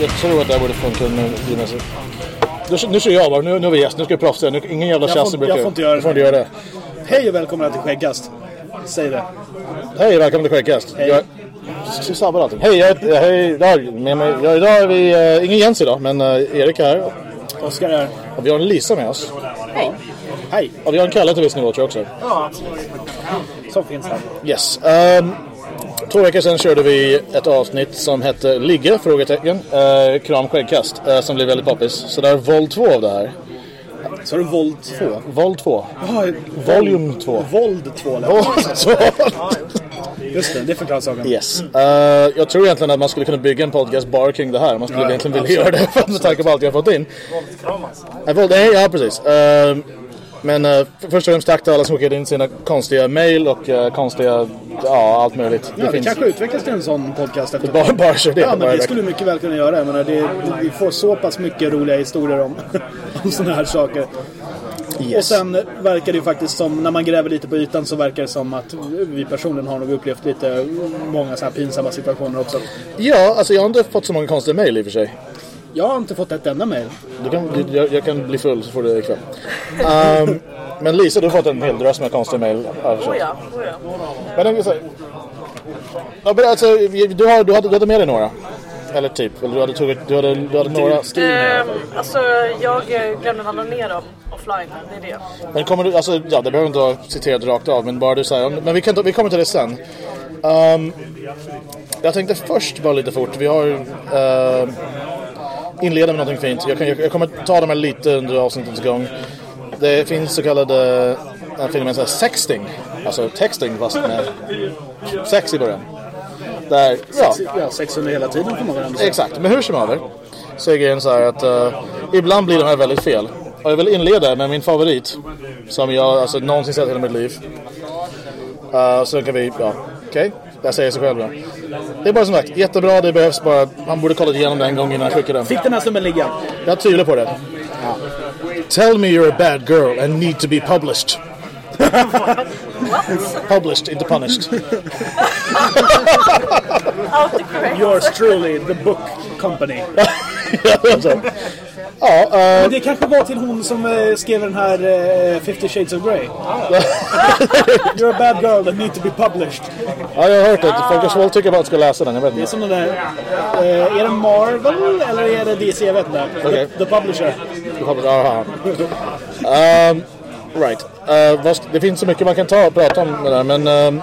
Jag, tror, jag att det här borde funka nu. Linus. Nu, nu kör jag bara, nu, nu är vi gäst, nu ska vi proffsa. Nu, ingen jävla Jag tjafs. får- jag får inte göra Du får det. inte göra det. Hej och välkomna till Skäggkast. Säg det. Hej, välkommen till Skäggkast. Hej. Jag jag sabbar allting. Hej, jag hej, idag, med mig, ja, idag är vi, uh, ingen Jens idag, men uh, Erik är här. Oskar här. Och vi har en Lisa med oss. Hej. Och vi har en Kalle till viss nivå tror jag också. Som finns här. Yes. Um, två veckor sedan körde vi ett avsnitt som hette Ligge? Frågetecken. Uh, kram skäggkast. eh, som blev väldigt poppis. Så det är våld 2 av det här. Så du Våld 2. Våld 2. Ja, Volume 2. Våld 2 lät Våld 2. Just det, det förklarar saken. Yes. Uh, jag tror egentligen att man skulle kunna bygga en podcast bara kring det här. Man skulle Ja, egentligen vilja göra det med tanke på allt jag har fått in. Uh, våld, nej, ja precis. Uh, men uh, först och främst tack till alla som skickade in sina konstiga mail och uh, konstiga, ja allt möjligt. Ja, det kanske utvecklas till en sån podcast efter Bara, bara kör det. Ja, men det skulle mycket väl kunna göra. Jag menar, det, vi får så pass mycket roliga historier om, om sådana här saker. Och Yes. sen verkar det ju faktiskt som, när man gräver lite på ytan så verkar det som att vi personligen har nog upplevt lite många så här pinsamma situationer också. Ja, alltså jag har inte fått så många konstiga mail i och för sig. Jag har inte fått ett enda mail. Du kan, jag, jag kan bli full så får du det ikväll. Um, men Lisa, du har fått en hel drös med konstiga förstått. Oh ja, oh ja. Men så, alltså, du, har, du, hade, du hade med dig några? Eller typ, eller du hade, tagit, du hade, du hade några. Ehm, alltså jag glömde ladda ner dem offline, det är det. Men kommer du, alltså, ja det behöver inte vara citerat rakt av, men bara du säger, men vi, kan, vi kommer till det sen. Um, jag tänkte först bara lite fort, vi har uh, inleda med någonting fint. Jag, kan, jag, jag kommer ta dem här lite under avsnittets gång. Det finns så kallade, uh, filmen så här sexting, alltså texting fast med sex i början. Där, ja, Ja, sex under hela tiden får man väl. Exakt, men hur som haver så är grejen så här att eh, ibland blir de här väldigt fel. Och jag vill inleda med min favorit som jag alltså, någonsin sett i hela mitt liv. Uh, så kan vi, ja, okej. Jag säger sig själv då. Det är bara som sagt, jättebra, det behövs bara, man borde kollat igenom det en gång innan jag skickar den. Fick den här snubben ligga? Jag tvivlar på det. Tell me you're a bad girl and need to be published. published, inte punished. Yours truly, the book company. alltså. Ja, eh, Men det kanske var till hon som eh, skrev den här eh, 50 shades of Grey. You're a bad girl that need to be published. ja, jag har hört det. Folk har svårt tycker bara att ska läsa den, jag vet Det är inte. som den där... Eh, är det Marvel eller är det DC? Jag vet inte. Okej. The, the Publisher. Aha. Um, right. Uh, det finns så mycket man kan ta och prata om det där, men... Um,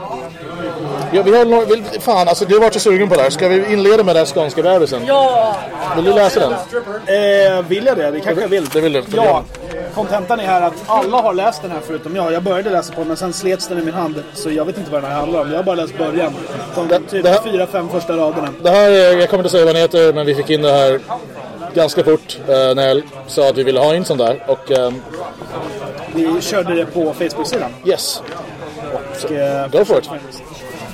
ja, vi har, vill, fan, alltså du har varit så sugen på det här. Ska vi inleda med den här skånska bebisen? Ja! Vill du läsa den? Eh, vill jag det? Det kanske jag vill. Det vill du. Ja. Kontentan är här att alla har läst den här förutom jag. Jag började läsa på den men sen slets den i min hand. Så jag vet inte vad den här handlar om. Jag har bara läst början. De Det- typ det här- fyra, fem första raderna. Det här, är- jag kommer inte säga vad den heter, men vi fick in det här ganska fort uh, när jag sa att vi ville ha in sån där. Och um, Vi körde det på Facebook-sidan. yes, Och, eh, go for it.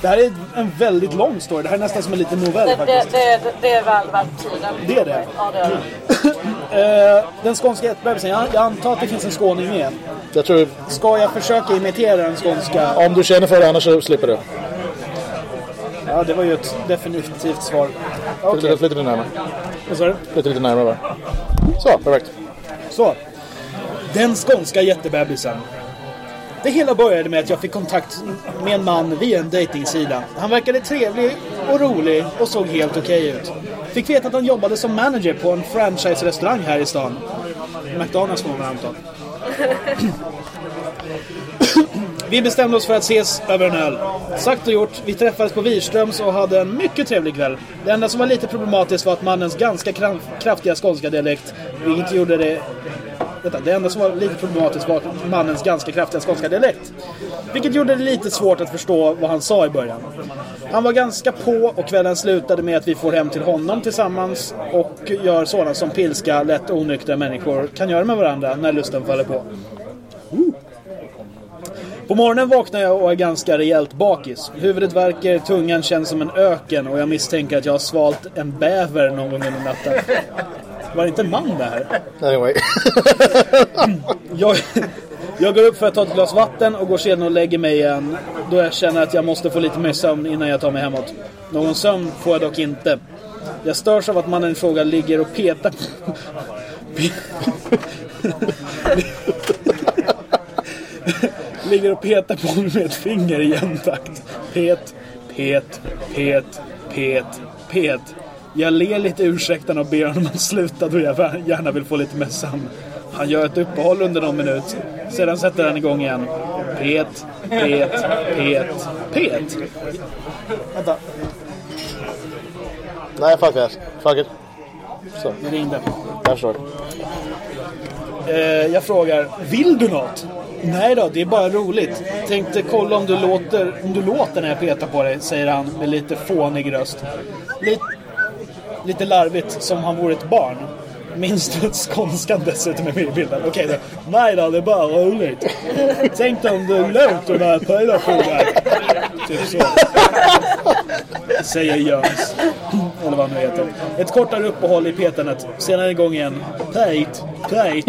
Det här är en väldigt lång story. Det här är nästan som en liten novell Det, det, faktiskt. det, det är väl värt tiden. Det är det. Ja, det är det. Eh, den skånska jättebebisen. Jag, jag antar att det finns en skåning med. Jag tror, Ska jag försöka imitera den skånska? om du känner för det, annars så slipper du. Ja, det var ju ett definitivt svar. Okej, Flytta lite närmare. vad sa du? Flytta lite närmare bara. Så, perfekt. Så. Den skånska jättebebisen. Det hela började med att jag fick kontakt med en man via en dejtingsida. Han verkade trevlig och rolig och såg helt okej ut. Fick veta att han jobbade som manager på en franchise-restaurang här i stan. McDonalds får man anta. Vi bestämde oss för att ses över en öl. Sagt och gjort, vi träffades på Wirströms och hade en mycket trevlig kväll. Det enda som var lite problematiskt var att mannens ganska kraftiga skånska dialekt, vilket gjorde det detta. det enda som var lite problematiskt var mannens ganska kraftiga skånska dialekt. Vilket gjorde det lite svårt att förstå vad han sa i början. Han var ganska på och kvällen slutade med att vi får hem till honom tillsammans och gör sådant som pilska, lätt onyktra människor kan göra med varandra när lusten faller på. På morgonen vaknar jag och är ganska rejält bakis. Huvudet värker, tungan känns som en öken och jag misstänker att jag har svalt en bäver någon gång under natten. Var det inte en man det här? Anyway. Jag, jag går upp för att ta ett glas vatten och går sedan och lägger mig igen. Då jag känner att jag måste få lite mer sömn innan jag tar mig hemåt. Någon sömn får jag dock inte. Jag störs av att mannen i fråga ligger och petar ligger och petar på mig med ett finger i jämn takt. Pet, pet, pet, pet, pet. Jag ler lite ursäktande och ber honom att sluta då jag gärna vill få lite sömn. Han gör ett uppehåll under någon minut. Sedan sätter han igång igen. Pet, pet, pet, pet. Vänta, Nej, fuck that. Fuck it. Så, det ringde. jag förstår. Eh, jag frågar, vill du något? Nej då, det är bara roligt. Tänkte kolla om du låter, om du låter när jag petar på dig, säger han med lite fånig röst. Lite, lite larvigt, som han vore ett barn. Minns du att skånskan dessutom är med i bilden? Okej då. Nej då, det är bara roligt. Tänk om du låter när jag på dig. Typ så. Säger Jöns. Eller vad han nu heter. Ett kortare uppehåll i petandet. Senare gång igen. Pöjt. Pöjt.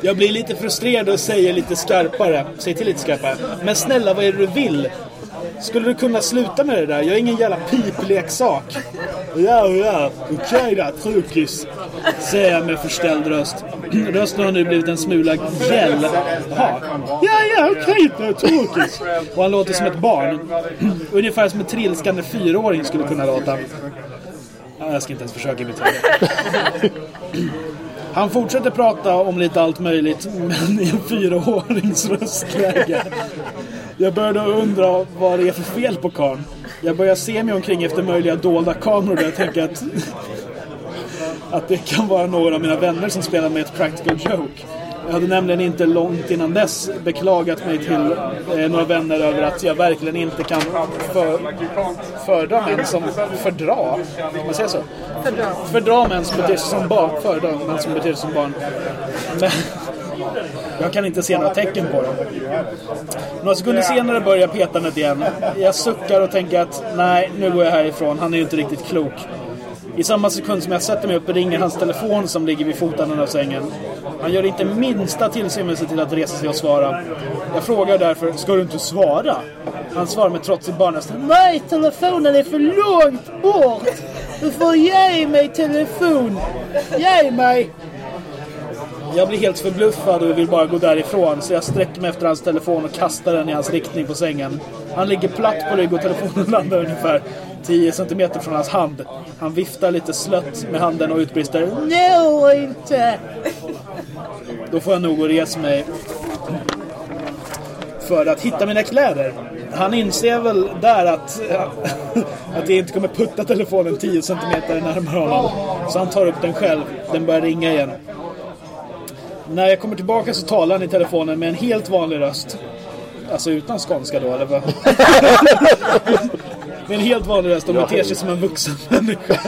Jag blir lite frustrerad och säger lite skarpare. Säg till lite skarpare. Men snälla, vad är det du vill? Skulle du kunna sluta med det där? Jag är ingen jävla pipleksak. Ja, ja. Okej då, trukis. Säger jag med förställd röst. Rösten har nu blivit en smula gäll. Jaha. Ja, ja, okej då, trukis. Och han låter som ett barn. Ungefär som en trilskande fyraåring skulle kunna låta. Ja, jag ska inte ens försöka imitera det. Han fortsätter prata om lite allt möjligt, men i en fyraårings röstläge. Jag börjar då undra vad det är för fel på karln. Jag börjar se mig omkring efter möjliga dolda kameror där jag tänker att, att det kan vara några av mina vänner som spelar med ett practical joke. Jag hade nämligen inte långt innan dess beklagat mig till eh, några vänner över att jag verkligen inte kan för, fördra män som fördra. Man säger så? Fördra. Fördra män som beter sig som barn. Fördra män som beter sig som barn. Men jag kan inte se några tecken på det. Några sekunder senare börjar petandet igen. Jag suckar och tänker att nej, nu går jag härifrån. Han är ju inte riktigt klok. I samma sekund som jag sätter mig upp ringer hans telefon som ligger vid fotanden av sängen. Han gör inte minsta tillstymmelse till att resa sig och svara. Jag frågar därför, ska du inte svara? Han svarar med trotsig barnröst. Nej, telefonen är för långt bort! Du får ge mig telefon! Ge mig! Jag blir helt förbluffad och vill bara gå därifrån så jag sträcker mig efter hans telefon och kastar den i hans riktning på sängen. Han ligger platt på rygg och telefonen landar ungefär 10 cm från hans hand. Han viftar lite slött med handen och utbrister No, inte! Då får jag nog gå och resa mig för att hitta mina kläder. Han inser väl där att, att jag inte kommer putta telefonen 10 cm närmare honom. Så han tar upp den själv. Den börjar ringa igen. När jag kommer tillbaka så talar han i telefonen med en helt vanlig röst. Alltså utan skånska då, eller vad? med en helt vanlig röst och beter sig som en vuxen människa.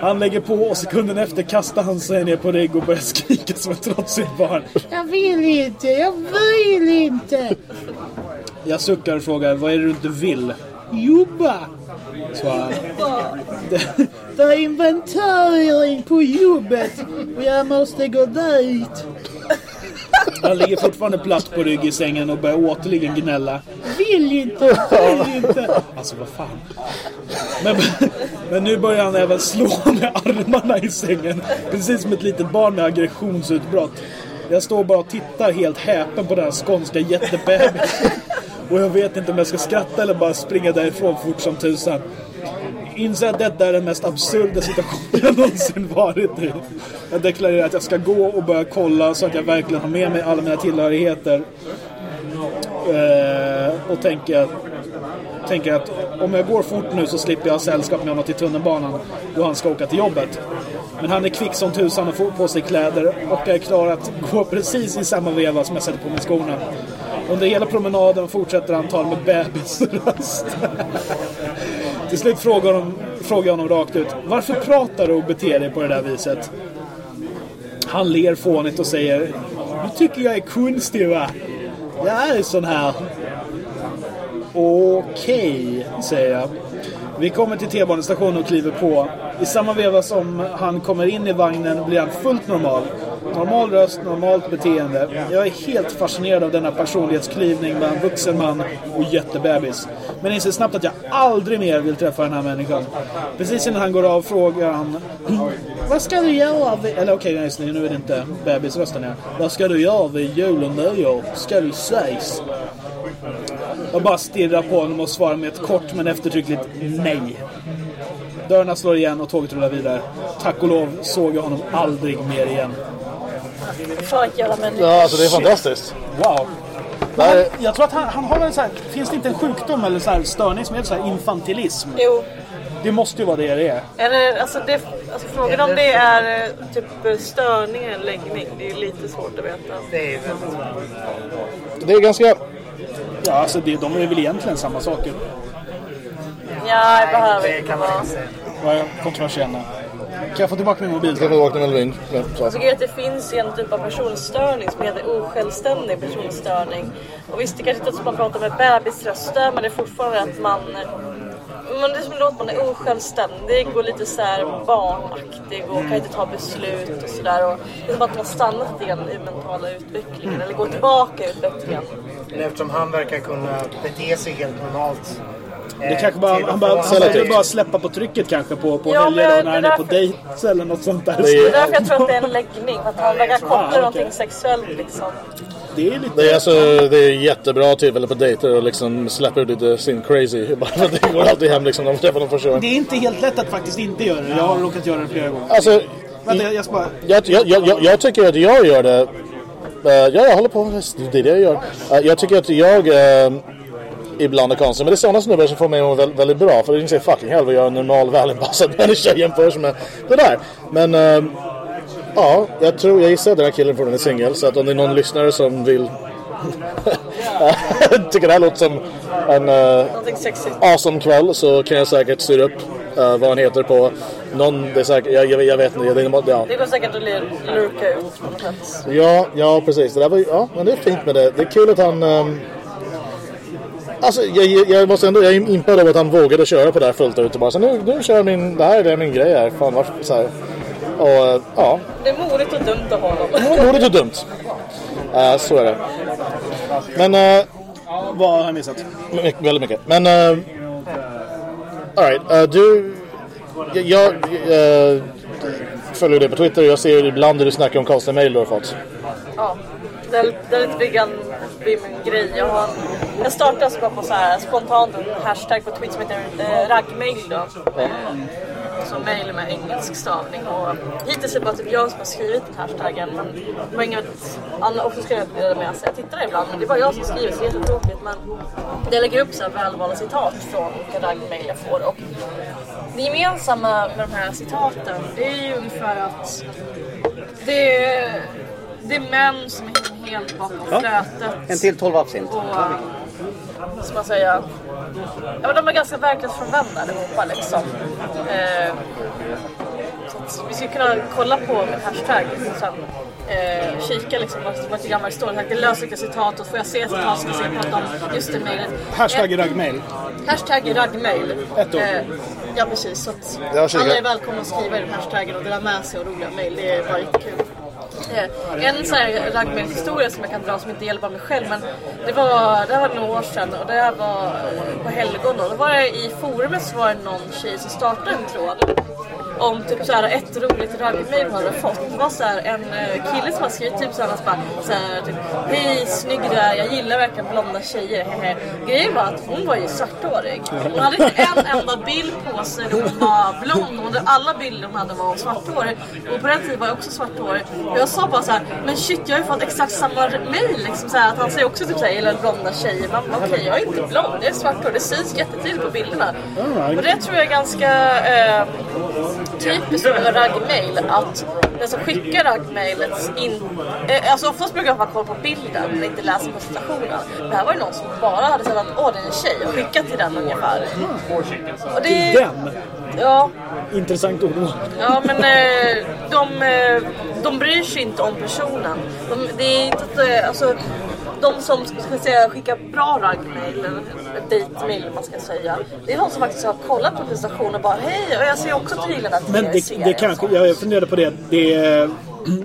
Han lägger på och sekunden efter kastar han sig ner på rygg och börjar skrika som ett trotsigt barn. Jag vill inte, jag vill inte! Jag suckar och frågar, vad är det du inte vill? Jobba! Svarar han. Det, är inventering på jobbet och jag måste gå dit. Han ligger fortfarande platt på rygg i sängen och börjar återigen gnälla. Vill inte, vill inte. Alltså vad fan. Men, men nu börjar han även slå med armarna i sängen. Precis som ett litet barn med aggressionsutbrott. Jag står bara och tittar helt häpen på den här skånska jättebebisen. Och jag vet inte om jag ska skratta eller bara springa därifrån fort som tusan. Inser att detta är den mest absurda situationen jag någonsin varit i. Jag deklarerar att jag ska gå och börja kolla så att jag verkligen har med mig alla mina tillhörigheter. Eh, och tänker att, tänker att om jag går fort nu så slipper jag ha sällskap med honom till tunnelbanan då han ska åka till jobbet. Men han är kvick som tusan och får på sig kläder och är klar att gå precis i samma veva som jag sätter på mig skorna. Under hela promenaden fortsätter han tala med bebisröst. Till slut frågar, honom, frågar jag honom rakt ut. Varför pratar du och beter dig på det där viset? Han ler fånigt och säger. Du tycker jag är konstig va? Jag är sån här. Okej, säger jag. Vi kommer till T-banestationen och kliver på. I samma veva som han kommer in i vagnen blir han fullt normal. Normal röst, normalt beteende. Jag är helt fascinerad av denna personlighetsklyvning mellan vuxen man och jättebebis. Men inser snabbt att jag aldrig mer vill träffa den här människan. Precis innan han går av frågar han hm, Vad ska du göra vid... Eller okej, nej, okay, nu är det inte bebisrösten här. Vad ska du göra vid jul och nyår? Ska du sägs? Jag bara stirrar på honom och svarar med ett kort men eftertryckligt nej. Dörrarna slår igen och tåget rullar vidare. Tack och lov såg jag honom aldrig mer igen. Fan jävla människa. Ja, alltså det är fantastiskt. Wow. Det är- Jag tror att han, han har väl så här, finns det inte en sjukdom eller så här störning som heter så här infantilism? Jo. Det måste ju vara det det är. Eller, alltså, det, alltså frågan om det är eh, typ störning eller läggning, det är lite svårt att veta. Det är väldigt svårt. Det är ganska... Ja, alltså det, de är väl egentligen samma saker. Ja, det behöver Det inte kan man vara. inte säga. Vad är kontroversiella? Kan jag få tillbaka min mobil? Ska få åka till Melvin. Ja, så. Jag tycker att det finns en typ av personstörning som heter osjälvständig personstörning. Och visst, det kanske inte är som man pratar med bebisröster, men det är fortfarande att man... Men det är som låter man är osjälvständig och lite så här barnaktig och kan inte ta beslut och sådär. Och Det är som att man har stannat grann i mentala utvecklingen eller går tillbaka i utvecklingen. Men eftersom han verkar kunna bete sig helt normalt. Det eh, kanske bara, han, bara, han behöver bara släppa på trycket kanske på, på Ja, helger då, när han är på dejt eller något sånt där. Det är- är därför jag tror att det är en läggning, för att han verkar koppla Ah, någonting sexuellt liksom. Det är lite... Det är, alltså, det är jättebra tillfälle på dejter och liksom släppa ut lite sin crazy. Bara för att det går alltid hem liksom när man träffar någon första gången. Det är inte helt lätt att faktiskt inte göra det. Jag har råkat göra det flera gånger. Alltså, Vänta, jag, jag ska bara... jag, jag, jag, jag, tycker att jag gör det. Eh, ja, jag håller på. Det är det jag gör. Eh, jag tycker att jag eh, ibland är konstig. Men det är sådana snubbar som får mig att må väldigt, väldigt bra. För det inser fucking vad jag är en normal, välanpassad människa jämfört med det där. Men eh, ja, jag tror, jag gissar att den här killen fortfarande är singel. Så att om det är någon lyssnare som vill tycker det här låter som en uh, awesome kväll så kan jag säkert styra upp eh, vad han heter på någon, det är säkert, jag, jag, jag vet inte, det är, ja. Det går säkert att lur- lurka ut på något sätt. Ja, ja precis. Det där var, ja, men det är fint med det. Det är kul att han... ehm, alltså, jag, jag- måste ändå... Jag är impad av att han vågade köra på det här fullt ut och bara så nu, nu kör jag min... Det här är min grej här. Fan, varför så här. Och eh, ja, Det är modigt och dumt av honom. modigt och dumt. Eh, så är det. Men... Uh, Vad har jag missat? My- väldigt mycket. Men... Uh, Alright, uh, du... Jag, jag eh, följer dig på Twitter och jag ser ibland hur du snackar om konstiga mejl du har fått. Ja, det är, det är lite byggan vid min grej. Jag, har, jag startade så bara på så här spontant en hashtag på Twitter som heter eh, raggmail då. Eh, så mail med engelsk stavning. Och hittills är det bara typ jag som har skrivit den hashtaggen. Men det var inget Anna också skrev det med sig. Jag tittar ibland men det är bara jag som skriver så det är jättetråkigt. Men jag lägger upp så här välvalda citat från olika raggmail jag får. Och det gemensamma med de här citaten det är ju ungefär att det är, det är män som är helt bakom flötet. En till 12 absint. Och, vad ska man säga? Ja, men de är ganska verklighetsfrånvända allihopa liksom. Eh, så vi skulle kunna kolla på min hashtag och sen eh, kika liksom vad det gamla står. Det är lösryckta citat och får jag se citat så ska jag prata om just det mejlet. Hashtag Eh, raggmail. Hashtag raggmail. Ett ord. Eh, ja precis. Så att alla är välkomna att skriva i den hashtaggen och dela med sig av roliga mejl. Det är bara jättekul. Eh, en sån här raggmailshistoria som jag kan dra som inte gäller bara mig själv men det var, det här var några år sedan och det här var på helgon då. Då var det i forumet så var det någon tjej som startade en tråd om typ så här ett roligt raggmail hon hade fått. Det var så här en eh, kille som har skrivit typ så här, bara, så här typ, Hej snygg du är, jag gillar verkligen blonda tjejer. hehe." Grejen var att hon var ju svarthårig. Hon hade inte en enda bild på sig där hon var blond. Hon hade, alla bilder hon hade var svarthårig. Och på den tiden var jag också svarthårig. Och jag sa bara så här, men shit jag har ju fått exakt samma mail. Liksom, så här, att han säger också typ så här, jag gillar blonda tjejer. Men okej, jag är inte blond, jag är svarthårig. Det syns jättetydligt på bilderna. Och det tror jag är ganska eh, typiskt med raggmail att den som skickar raggmailet in... Eh, alltså oftast brukar man kolla på bilden men inte läsa presentationen. Det här var ju någon som bara hade sett att åh det är en tjej och skickat till den ungefär. Och det, Den. Ja, Intressant ord. ja men eh, de, eh, de bryr sig inte om personen. De, det är inte att, eh, alltså, de som ska säga, skickar bra raggmail, eller dejtmail man ska säga. Det är de som faktiskt har kollat på prestationen och bara hej, och jag ser också tyglarna till Men det, serien." det kanske, jag funderade på det. Det,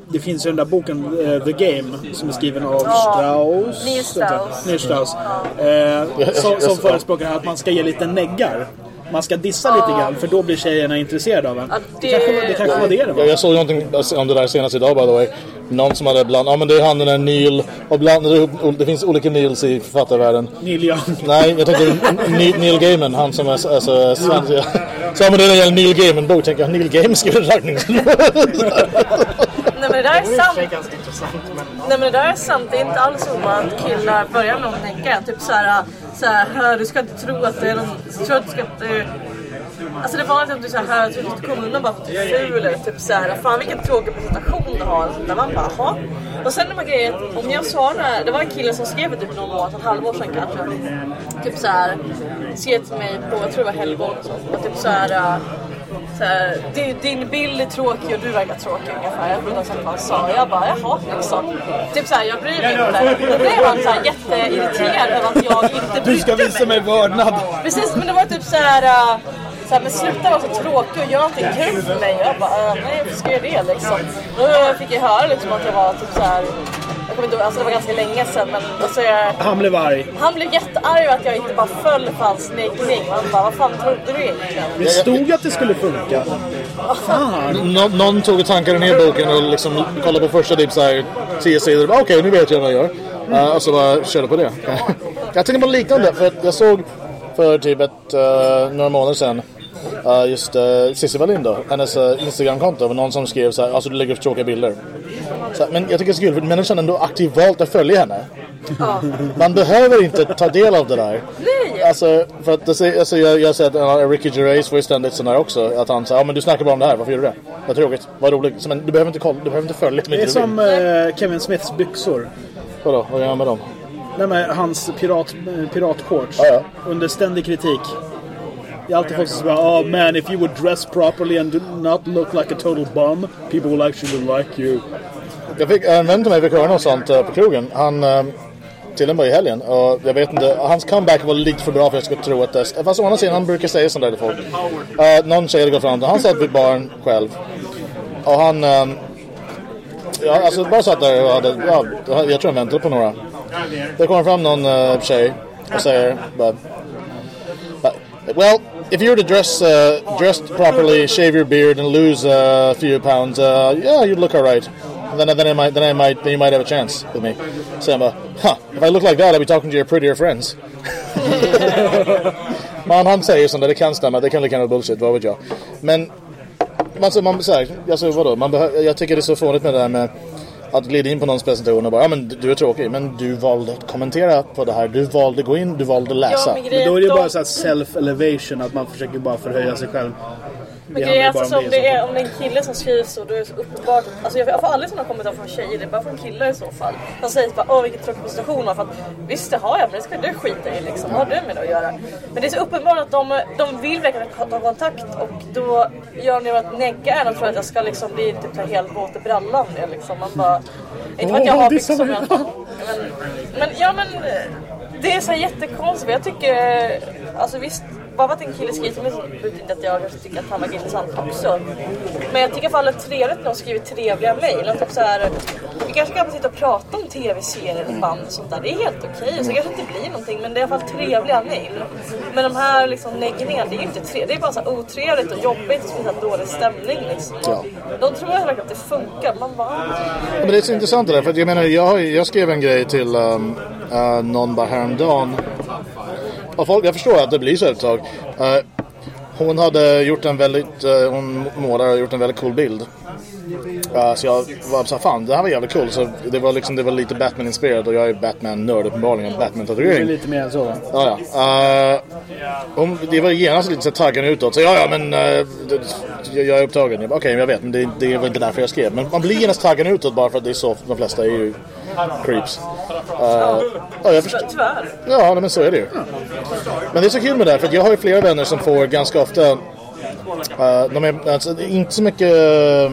det finns ju den där boken eh, The Game som är skriven av Strauss. Neil Strauss. Neil Strauss. Eh, som, som förespråkar att man ska ge lite neggar. Man ska dissa lite grann för då blir tjejerna intresserade av en. Ja, Det, det- kanske, det kanske var det det var. Jag, jag såg någonting om det där senast idag by the way. Någon som hade bland, ja men det är han den där Neil, och blandade ihop, det finns olika Neils i författarvärlden. Neil Young. Nej, jag tänkte Neil, Neil Gaiman, han som är alltså, svensk. Ja. Så ja, men det är en Neil Gaiman-bok, tänker jag. Neil Gaiman skriver en raggningslåt. Nej men det där är sant. Nej men det där är sant. Det är inte alls så att killar börjar med att tänka typ såhär, såhär, du ska inte tro att det är någon, du ska inte... Alltså det var att du såhär, hör att du inte kommer undan bara för att du är ful eller typ såhär, fan vilken tråkig presentation du har. När man bara, jaha. Och sen de här grejerna, om jag svarar, det var en kille som skrev för typ någon månad, ett halvår sedan kanske. Typ såhär, skrev till mig på, jag tror det var helgon och sånt. Och typ såhär, så här, "Din- bild är tråkig och du verkar tråkig ungefär. Jag inte vad han sa. Jag bara, jaha liksom. Typ såhär, jag bryr mig inte. Då blev han såhär jätteirriterad över att jag inte Du ska brydde visa mig vördnad. Precis, men det var typ såhär... Så här, men sluta vara så tråkig och gör någonting kul för mig. Jag bara, uh, nej varför ska jag göra det liksom? Då fick jag höra liksom att jag var typ såhär... Jag kommer inte alltså det var ganska länge sedan men alltså jag, Han blev arg. han blev jättearg att jag inte bara föll för hans neggning. Han bara, vad fan trodde du egentligen? Det stod att det skulle funka. Nå, någon tog och tankade ner boken och liksom kollade på första typ såhär 10 sidor. Okej, nu vet jag vad jag gör. Uh, och så bara körde på det. jag tänker på liknande, för att jag såg för typ ett, uh, några månader sedan uh, just uh, Cissi Wallin då, hennes uh, Instagramkonto. var någon som skrev så här, alltså du lägger upp tråkiga bilder. Så, här, men jag tycker det är så kul, för människan ändå aktivt valt att följa henne. Man behöver inte ta del av det där. Nej! Alltså, för att säger- alltså, jag, jag säger att uh, Ricky Gervais får ju ständigt sån här också. Att han säger, ja men du snackar bara om det här, varför gör du det? Vad tråkigt, vad roligt. Så, men du behöver inte kolla, du behöver inte följa Det är du som eh, Kevin Smiths byxor. Vadå, vad gör jag med dem? Nej, men hans pirat, eh, piratshorts. Ja, ja. Under ständig kritik. Det är alltid folk som säger oh man if you would dress properly and not look like a total bum people will actually like you. Jag fick, eh, en vän till mig fick höra något sånt på krogen. Han, eh, till en var i helgen. Och jag vet inte, hans comeback var lite för bra för att jag skulle tro att det... Fast å andra sidan, han brukar säga sånt där till folk. Uh, någon tjej hade gått fram till han satt vid baren själv. Och han... Um, ja, alltså bara satt där och hade... Ja, jag tror han väntade på några. Det kommer fram någon uh, tjej och säger bara... Well, if you were to dress uh, dressed properly, shave your beard, and lose uh, a few pounds, uh, yeah, you'd look all right. Then, then I might, then I might, then you might have a chance with me. Uh, huh? If I look like that, I'd be talking to your prettier friends. Man, han säger sånt där, det kan stämma, det kan lika gärna vara bullshit, vad vet jag. Men, alltså, man, så här, alltså vadå, man jag tycker det är så fånigt med det där med att glida in på någons presentation och bara, ja men du är tråkig, men du valde att kommentera på det här, du valde gå in, du valde läsa. Ja, men Men då är det de- bara så här self-elevation, att man försöker bara förhöja sig själv. Men Det grejen är alltså om det är, om det är en kille som skriver så, då är det så uppenbart. Alltså jag får aldrig sådana kommentarer från tjejer, det är bara från killar i så fall. De säger bara åh vilken tråkig presentation man har fått. Visst det har jag, men det ska du skita i liksom. Vad har du med det att göra? Men det är så uppenbart att de, de vill verkligen ta kontakt och då gör ni att negga en och tror att jag ska liksom bli typ så här helt våt i brallan. Det, liksom. Man bara... Inte för att jag har byxor men, men... Men ja men... eh, Det är så jättekonstigt. Jag tycker... Alltså visst, bara för att en kille skriver till mig betyder inte att jag kanske tycker att han verkar intressant också. Men jag tycker i alla fall det är trevligt när de skriver trevliga mejl. Typ så här, vi kanske kan sitta och prata om tv-serier och band och sånt där. Det är helt okej. Så kanske inte blir någonting men det är i alla fall trevliga mejl. Men de här liksom neggningarna, det är ju inte trevligt. Det är bara så här otrevligt och jobbigt och så dålig stämning liksom. Ja. De tror verkligen att det funkar. Man bara... Ja, Men det är så intressant det där, för att jag menar, jag, jag skrev en grej till um, uh, någon bara häromdagen. Och folk, jag förstår att det blir så ett tag. Uh, hon hade gjort en väldigt, uh, hon målar och gjort en väldigt cool bild. Uh, så jag var så här, fan det här var jävligt cool. Så det var liksom, det var lite Batman-inspirerat och jag är Batman-nörd uppenbarligen. Är Batman-tatuering. lite mer än så. Ja, ja. Hon, det var genast lite så taggen utåt. Så ja, ja, men det, jag, är upptagen. Okej, jag vet, men det, det var inte därför jag skrev. Men man blir genast taggen utåt bara för att det är så. De flesta är ju creeps. Uh, ja, jag förstår. Tyvärr. Ja, nej, men så är det ju. Men det är så kul med det här, för jag har ju flera vänner som får ganska ofta... Uh, de är alltså, inte så mycket... Uh,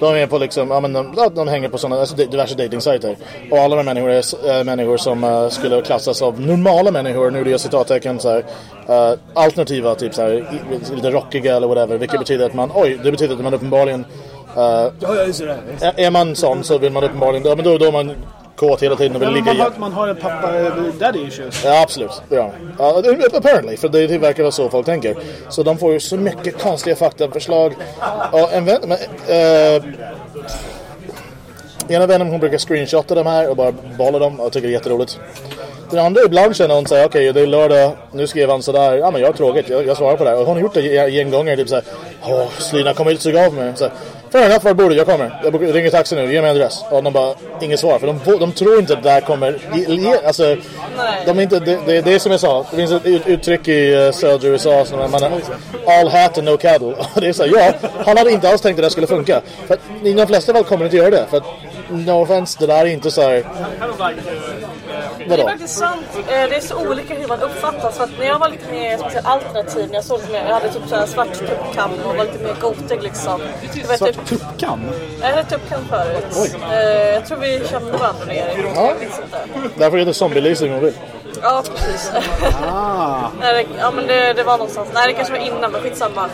De är på liksom, ja men de, de hänger på sådana, alltså di- diverse datingsajter. Och alla de människor är äh, människor som äh, skulle klassas av normala människor, nu är det citattecken så här, alternativa, typ så här, lite rockiga eller whatever. Vilket betyder att man, oj, det betyder att man uppenbarligen, just det. är, man sån så vill man uppenbarligen, ja, men då, då är man kåt hela tiden och vill Ja, ligga man, har, man har en pappa eh, daddy issues. Ja, absolut. Ja. Ja, apparently, för det, verkar vara så folk tänker. Så de får ju så mycket konstiga faktaförslag. Ja, en vän, men, eh, ena vännen hon brukar screenshotta de här och bara bolla dem och tycker det är jätteroligt. Den andra ibland känner hon säger okej det är lördag, nu skrev han sådär, ja men jag har tråkigt, jag, jag svarar på det här. Och hon har gjort det en gånger, typ såhär, åh Slina kommer inte suga av mig. Så här, Fair enough, var bor du? Jag kommer. Jag ringer taxi nu, ge mig adress. Och de bara, inget svar. För de, de tror inte att det där kommer alltså, de är inte, det, det, det är som jag sa, det finns ett ut, uttryck i uh, södra USA som man är all hat and no cattle. Och det är så här, ja, han hade inte alls tänkt att det där skulle funka. För att i de flesta fall kommer det inte göra det. För att, no offense, det där är inte så här, Det är faktiskt sant. Eh, Det är så olika hur man uppfattas. För att när jag var lite mer speciellt alternativ, när jag såg mer, jag hade typ så svart tuppkam och var lite mer gotig liksom. Vet, typ, Svart tuppkam. jag hade tuppkam förut. Eh, Jag tror vi kände varandra ner i Ja. där. Därför heter det zombie-leasing om du vill. Ja, precis. Ah. Ja, men det, det var någonstans. Nej, det kanske var innan, men skitsamma.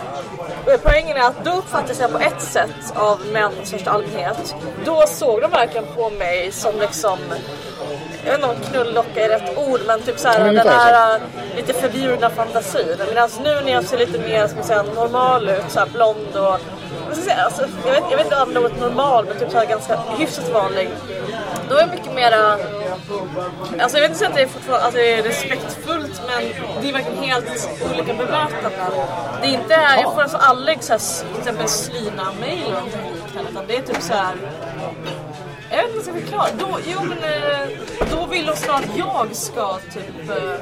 Eh, Poängen är att då uppfattades jag på ett sätt av män i största allmänhet. Då såg de verkligen på mig som liksom jag vet inte om knullocka är rätt ord men typ såhär Men den här äh, lite förbjudna fantasin. Medan nu när jag ser lite mer ska säga, normal ut, såhär blond och alltså, jag, vet, jag vet inte om ordet normal men typ såhär ganska hyfsat vanlig. Då är jag mycket mera Alltså jag vet inte säga att det är fortfarande alltså, det är respektfullt men det är verkligen helt olika bemötanden. Det är inte, jag får alltså aldrig så här, till exempel slina mail eller någonting liknande utan det är typ så här. Jag vet inte hur jag ska förklara. Då, jo men eh, då vill de snart att jag ska typ eh,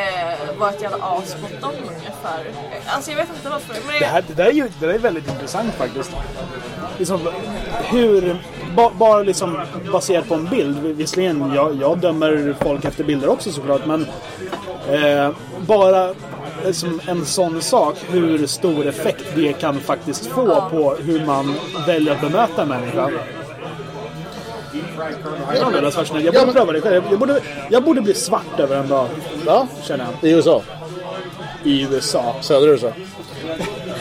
eh, vara ett jävla as mot dem ungefär. Alltså jag vet inte varför. Men Det, det, här, det, där är ju, det där är väldigt intressant faktiskt. Liksom, hur, ba, bara liksom baserat på en bild. Visserligen, jag, jag dömer folk efter bilder också såklart. Men eh, bara som en sån sak, hur stor effekt det kan faktiskt få på hur man väljer att bemöta en människa. Det var väldigt fascinerande. Jag borde pröva det själv. Jag borde, jag borde bli svart över en dag, Ja, känner jag. i USA. I USA. Södra USA.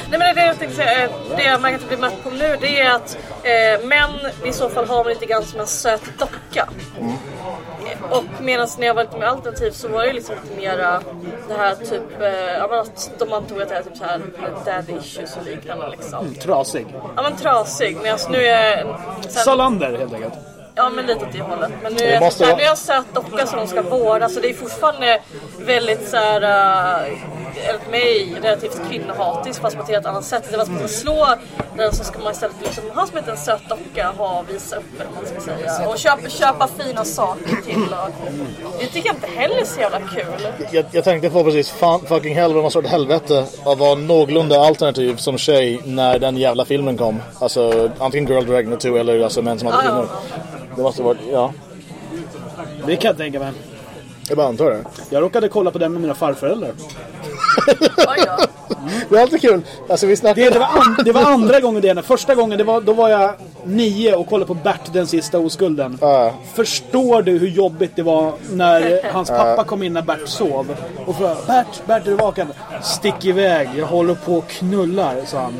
Nej men det jag tänkte säga, eh, det jag märker att jag blir mött på nu det är att eh, män i så fall har man lite grann som en söt docka. Eh, Och medan när jag var lite mer alternativ så var det liksom lite mera det här typ, eh, ja men att de antog att det är typ såhär daddy issues och liknande liksom. Trasig. Ja men trasig, medan nu är jag... sen- Salander helt enkelt. Ja men lite åt det hållet. Men nu är måste vara- nu är jag en söt docka som de ska vårda så det är fortfarande väldigt såhär, uh, enligt mig, relativt kvinnohatiskt fast på ett helt annat sätt. Det var att man ska slå den så ska man istället liksom ha som en söt docka, ha, visa upp eller vad man ska säga. Och köpa, köpa fina saker till och det tycker jag inte heller är så jävla kul. Jag, jag tänkte på precis, fan, fucking hell vad måste varit helvete att vara någorlunda alternativ som tjej när den jävla filmen kom. Alltså antingen Girl Dragon 2 eller alltså Män som hade Ja, ja. kvinnor. Det måste varit, ja. Det kan jag tänka mig. Jag bara antar det. Jag råkade kolla på den med mina farföräldrar. Det är alltid kul. Alltså vi. Det, det, var, an, det var andra gången det hände. Första gången det var, då var jag nio och kollade på Bert den sista oskulden. Ja. Förstår du hur jobbigt det var när hans pappa kom in när Bert sov? Och frågade Bert, Bert är du vaken? Stick iväg, jag håller på och knullar, sa han.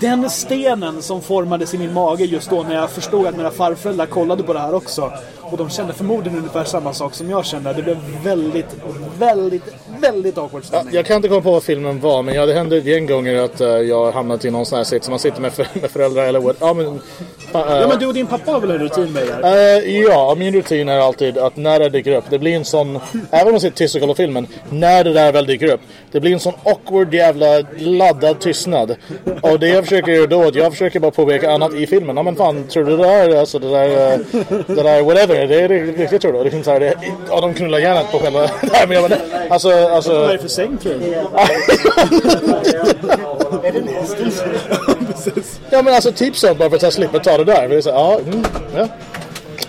Den stenen som formades i min mage just då när jag förstod att mina farföräldrar kollade på det här också. Och de kände förmodligen ungefär samma sak som jag kände. Det blev väldigt, väldigt, väldigt awkward Ja, stämning. jag kan inte komma på vad filmen var, men ja, det hände ett gäng gånger att eh, jag har hamnat i någon sån här sits. Man sitter med, för, med föräldrar eller what. Ja, men, eh, Ja men du och din pappa har väl en rutin med det? Eh, ja, min rutin är alltid att när det dyker upp, det blir en sån, även om man sitter tyst och kollar filmen, när det där väl dyker upp, det blir en sån awkward jävla laddad tystnad. Och det jag försöker göra då, att jag försöker bara påpeka annat i filmen. Ja men fan, tror du det där, alltså det där, det där whatever, det är riktigt tror du? Det finns så här, det, ja de knullar hjärnet på själva, nej men jag bara, alltså, Vad är alltså. det för säng kring? ja men alltså typ sånt bara för att jag slipper ta det där. Det är så, ja, mm, ja.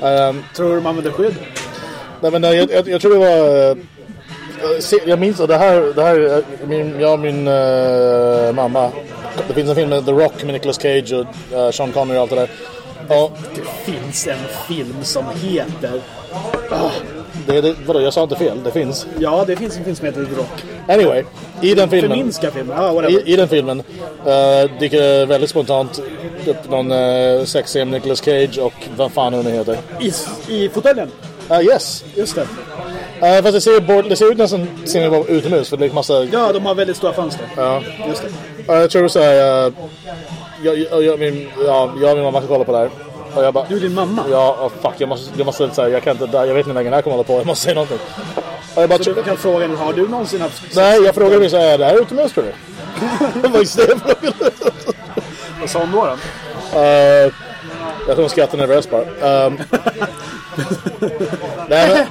Ehm, Tror du de använder skydd? Nej, men, jag, jag, jag tror det var... eh, jag minns att det här, det här eh, min, jag och min eh, mamma. Det finns en film med The Rock med Nicolas Cage och eh, Sean Connery och allt det där. Och Det finns en film som heter... det, det, vadå, jag sa inte fel, det finns. Ja, det finns en film som heter The Rock. Anyway, i den filmen. Förminska filmen. Whatever. I, I den filmen uh, dyker väldigt spontant upp någon uh, med Nicolas Cage och vad fan hon heter. I, I fåtöljen. Uh, yes! Just det. Uh, fast det ser, bort, det ser ut nästan som utomhus för det är massa... Ja, de har väldigt stora fönster. Ja. Just det. Ja, jag tror såhär... Uh, jag, jag, jag, min, ja, jag och min mamma ska kolla på det här. Och jag bara... Du och din mamma? Ja, oh, fuck. Jag måste, jag måste säga, jag kan inte... Jag vet inte hur länge det här kommer hålla på. Jag måste säga någonting. Och jag bara... Så du kan fråga henne, har du någonsin haft... Nej, jag frågade mig såhär, är det här utomhus tror du? Det frågade. Vad sa hon då? då? Uh, jag tror hon skrattar nervöst bara. Um, nej, men,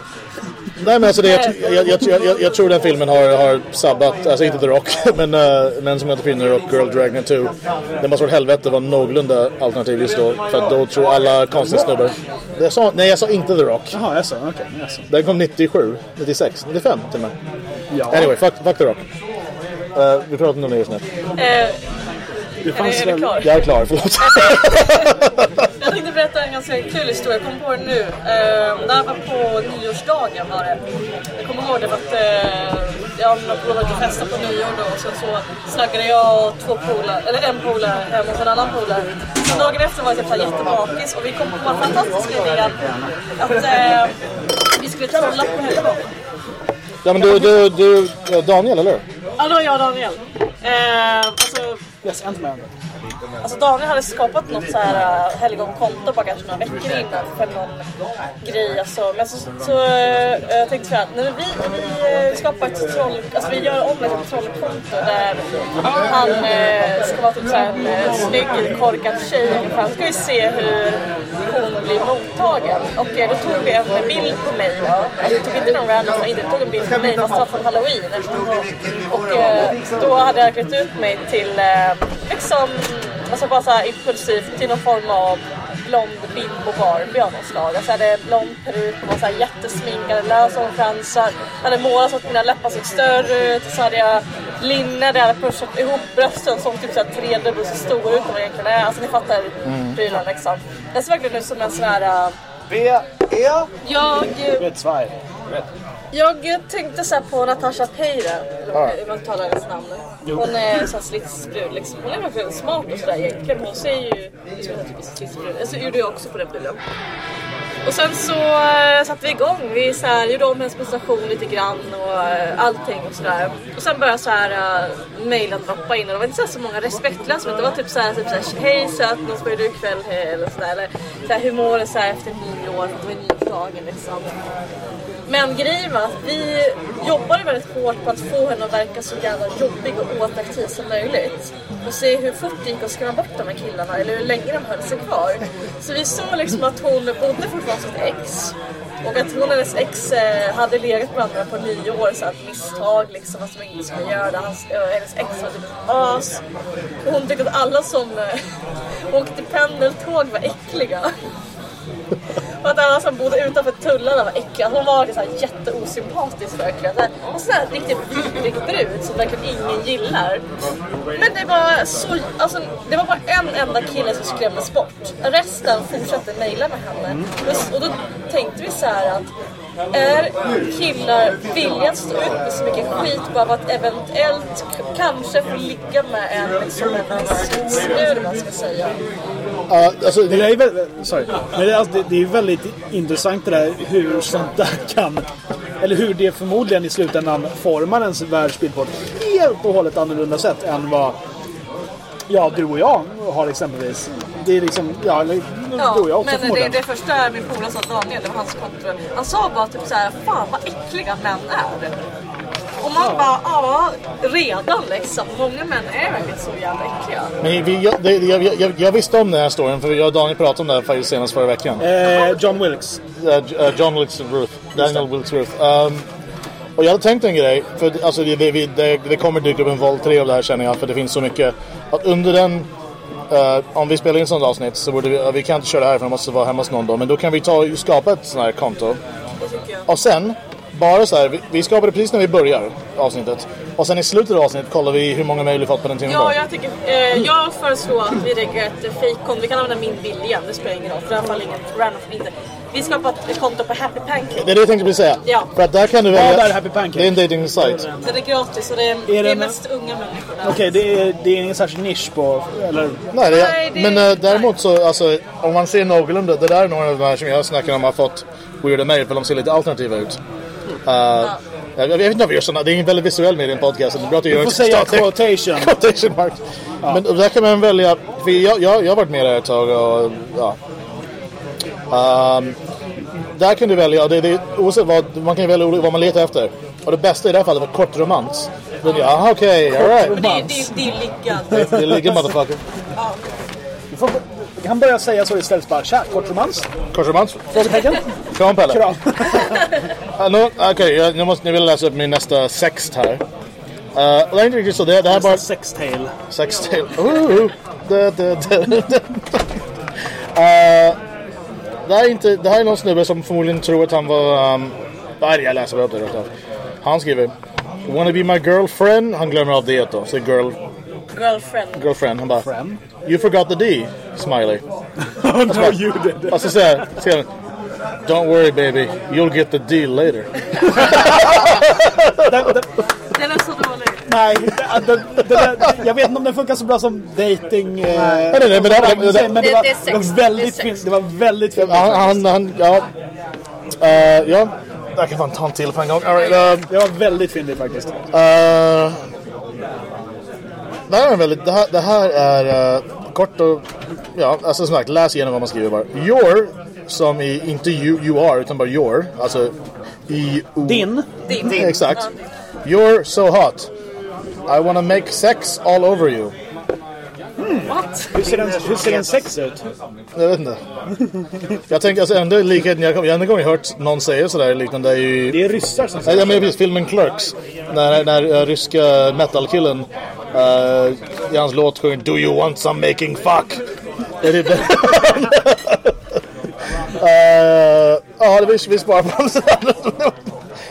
nej men alltså det, jag, jag, jag, jag, jag tror den filmen har, har sabbat, alltså inte The Rock, men uh, Män som heter kvinnor och Girl Dragnet 2. Det måste varit helvete var någorlunda alternativ just då. För att då tror alla konstiga snubbar. Jag sa, nej jag sa inte The Rock. Jaha, jag sa. Okej. jaså. Den kom 97, 96, 95 till och med. Ja. Anyway, fuck, fuck The Rock. Uh, vi pratar om det just nu. Eh, Det är fanns det väl... klar? Jag är klar, förlåt. Jag tänkte berätta en ganska kul historia, jag kom på den nu. Eh, det här var på nyårsdagen var det. Jag kommer ihåg det för att eh, jag var ute och festade på nyår då och sen så snackade jag och två polare, eller en polare hemma hos en annan polare. Så dagen efter var jag typ så jättebakis och vi kom på en fantastisk idé att eh, vi skulle trolla på helgon. Ja men du, du, du, Daniel eller hur? Ja, det var jag och Daniel. Eh, alltså, Yes, Ant-Man. Alltså Daniel hade skapat något så här äh, helgonkonto bara kanske några veckor innan för någon grej alltså. Men så, så äh, jag tänkte så här, nej, vi, vi skapar ett troll, alltså vi gör om ett trollkonto där han eh, ska vara typ så här en snygg korkad tjej ungefär. Så ska vi se hur hon blir mottagen. Och eh, då tog vi en bild på mig. Då. Alltså, vi tog inte någon random, utan vi tog en bild på mig fast det var från halloween. Och eh, då hade jag klätt ut mig till liksom Alltså bara så här impulsivt till någon form av blond bimbo Barbie av något slag. Alltså jag hade blond peruk och så här jättesminkade lösögonfransar. Jag hade målat så att mina läppar såg större ut. Så hade jag linne där jag hade pushat ihop brösten som typ så här så stora ut än vad egentligen är. Alltså ni fattar prylen liksom. Jag ser verkligen ut som en sån här... äh, V, E. Jag... Red Zwei. Jag tänkte så här på Natasha Peire, eller hur man talar hennes namn. Hon är så här slitsbrud liksom. Hon är verkligen smart och sådär egentligen. Hon ser ju... Jag ska typiskt slitsbrud. Så gjorde jag också på den bilden. Och sen så eh, satte vi igång. Vi så här, gjorde om hennes presentation lite grann och eh, allting och sådär. Och sen började så här eh, uh, mejlen droppa in och det var inte så, här så många respektlösa men det var typ såhär, typ såhär hej söt, när spelar du ikväll? Hej, Eller sådär. Eller såhär, hur mår du så här efter år? Det var nyårsdagen liksom. Men grejen var att vi jobbade väldigt hårt på att få henne att verka så jävla jobbig och oattraktiv som möjligt. Och se hur fort det gick att skrämma bort de här killarna eller hur länge de höll sig kvar. Så vi såg liksom att hon bodde fortfarande var sitt ex. Och att hon och hennes ex eh, hade legat med varandra på nyår, så att misstag liksom, att de inte skulle göra det. Hans, eh, hennes ex var typ as. Och hon tyckte att alla som eh, åkte pendeltåg var äckliga. Och att alla som bodde utanför tullarna var äckliga. Alltså, Hon var liksom jätteosympatisk verkligen. Så sån Och så här riktigt vidrig brud som verkligen ingen gillar. Men det var så, alltså det var bara en enda kille som skrämdes bort. Resten fortsatte mejla med henne. Och- Och då tänkte vi så här att är killar villiga att stå ut med så mycket skit bara för att eventuellt kanske få ligga med en liksom en snur, man ska säga. Ja, alltså, Det är väl, sorry. Men det, alltså, det, det är ju väldigt intressant det där hur sånt där kan... Eller hur det förmodligen i slutändan formar ens världsbild på ett helt och hållet annorlunda sätt än vad ja, du och jag har exempelvis. Det är liksom, ja, eller Ja, och jag också men det, det första min polare sa Daniel, det var hans kontra. Han sa bara typ såhär, fan vad äckliga män är. Och man bara, ja, redan liksom. Många män är verkligen så jävla äckliga. Men vi, jag, det, jag, jag, jag visste om den här storyn för jag och Daniel pratade om det här faktiskt senast förra veckan. Eh, John Wilkes. Uh, John Wilkes Ruth. Daniel Wilkes Ruth. Um, och jag hade tänkt en grej. För det- alltså, det, det, det, det kommer dyka upp en Vol 3 av det här känner jag. För det finns så mycket. Att under den... eh, om vi spelar in sådant avsnitt så borde vi... vi kan inte köra det här för det måste vara hemma hos någon då. Men då kan vi ta skapa ett sånt här konto. Och sen bara så här, vi, vi skapar det precis när vi börjar avsnittet. Och sen i slutet av avsnittet kollar vi hur många mejl vi fått på den timmen Ja, jag tycker... Eh, jag föreslår att vi lägger ett fejkkonto. Vi kan använda min bild igen, det spelar ingen roll. För i alla fall inget random inte. Vi skapar ett konto på Happy Pancake. Det är det jag tänkte precis säga. Ja. För att där kan du Vad välja... är Happy Pancake? Det är en dating sajt. Den är gratis och det är, det är mest unga människor där. Okej, det, är, det är ingen särskild nisch på... Eller... Nej, det är, Nej, det- men äh, däremot så, alltså, om man ser någorlunda, det där är några av de här som jag snackar om har fått weirda mejl för de ser lite alternativa ut. Uh, jag, jag vet inte om vi gör sådana, det är en väldigt visuell med i den podcasten. Det är bra att du gör får säga quotation. quotation marks. Men där kan man välja, för jag, jag, jag har varit med där ett tag och ja. Ehm, där kan du välja, det, det, oavsett vad, man kan ju välja vad man letar efter. Och det bästa i det här fallet var kort romans. Men ja, okej, alright. Men det, är- det, är- det är ligga. Det ligger motherfucker. Du får, kan börja säga så istället. Bara tja, kort romans. Kort romans. Frågetecken. Kram Pelle. Kram. Uh, no, Okej, jag, jag, måste, jag vill läsa upp min nästa sext här. Uh, det är inte riktigt så, det, det här är bara... Sextail. Sextail. Uh, da, da, da, da. Uh, det, här är inte, det här är någon snubbe som förmodligen tror att han var... Um, nej, jag läser bara upp det rätt av. Han skriver Wanna be my girlfriend? Han glömmer av det då. Så girl, Girlfriend. girlfriend. Han bara Friend. You forgot the D. Smiley. no, you did. Och så säger han- Don't worry baby, you'll get the D later. Den så dålig. Nej, det, det, det, jag vet inte om den funkar så bra som dating. Eh, nej, nej, men det här- men det, det- men det, det- var, väldigt fint. Det var väldigt fint. Han, han, han ja. Uh, ja. Jag kan fan ta en till på en gång. All right, uh, Det var väldigt fyndigt faktiskt. Uh, det här är väldigt, det här, det här är uh, kort och, ja, alltså som sagt, läs igenom vad man skriver bara. Your, som i, inte you, you are, utan bara your, alltså i o, Din. Din. Exakt. You're so hot. I wanna make sex all over you. What? Hur ser, den, hur ser en sex ut? Jag vet inte. Jag tänker alltså ändå likheten, jag, har ändå gång hört någon säga sådär liknande är ju... Det är ryssar som Nej, säger jag menar precis filmen Clerks. När, när uh, ryska metalkillen uh, i hans låt sjunger Do you want some making fuck? Det är det. uh, ja, det vi, vi sparar på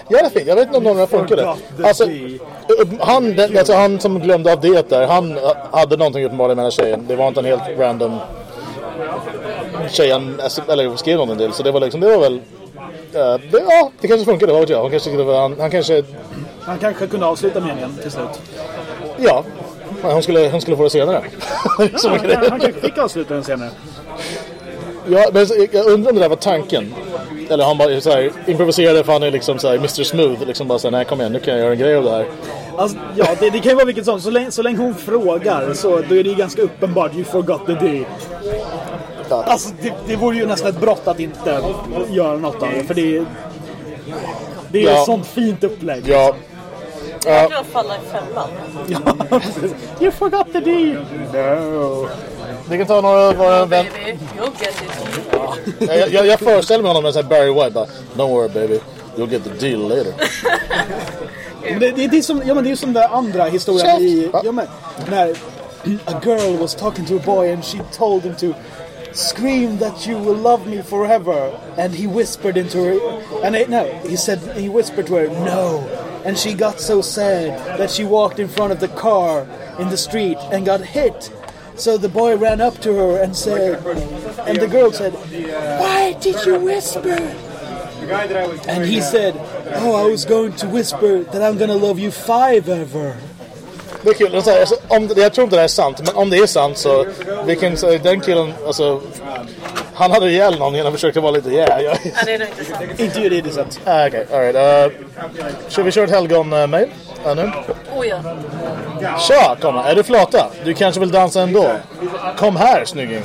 Jävla fint. Jag vet inte om någon funkade. Alltså, han, den, alltså, han som glömde av det där, han hade någonting uppenbarligen med den här tjejen. Det var inte en helt random tjejen alltså, eller skrev någonting till. Så det var liksom, det var väl... Uh, det, ja, det kanske funkade, vad vet jag. Han kanske, skulle vara- han, han kanske Han kanske kunde avsluta meningen till slut. Ja, hon skulle, hon skulle få det senare. Så Han, han, det. kanske fick avsluta den senare. ja, men jag undrar om det där var tanken. Eller han bara så här, improviserade för han är liksom så här, Mr Smooth. Liksom bara så här, nej kom igen nu kan jag göra en grej av det här. Alltså, ja, det, det kan ju vara vilket som. Så länge, så länge hon frågar så då är det ju ganska uppenbart. You forgot the D. Ja. Alltså, det, det vore ju nästan ett brott att inte göra något av det. För det är, det är Ja. ett sånt fint upplägg. Ja, Jag kan falla i precis. you forgot the D. No. vi kan ta några av våra vän. Baby, you'll get it. Jag, jag, jag föreställer mig honom med så här Barry White bara, Don't worry baby, you'll get the deal later. Men det, det, det, är som, ja, men det är som den andra historien Käft! i... Ja, men, när a girl was talking to a boy and she told him to scream that you will love me forever and he whispered into her and I, no he said he whispered to her no and she got so sad that she walked in front of the car in the street and got hit so the boy ran up to her and said and the girl said why did you whisper and he said, "Oh, I was going to whisper that I'm gonna love you five ever." Det är kul. Så här, alltså, om, det- jag tror inte det här är sant, men om det är sant så, vilken, så den killen, alltså, han hade ihjäl någon innan han försökte vara lite yeah. Jag, Nej, det är nog inte sant. Inte juridiskt. Ah, Okej, alright. Uh, ska vi köra ett helgon-mail? Uh, nu? Oh ja. Tja, komma. Är du flata? Du kanske vill dansa ändå? Kom här, snygging.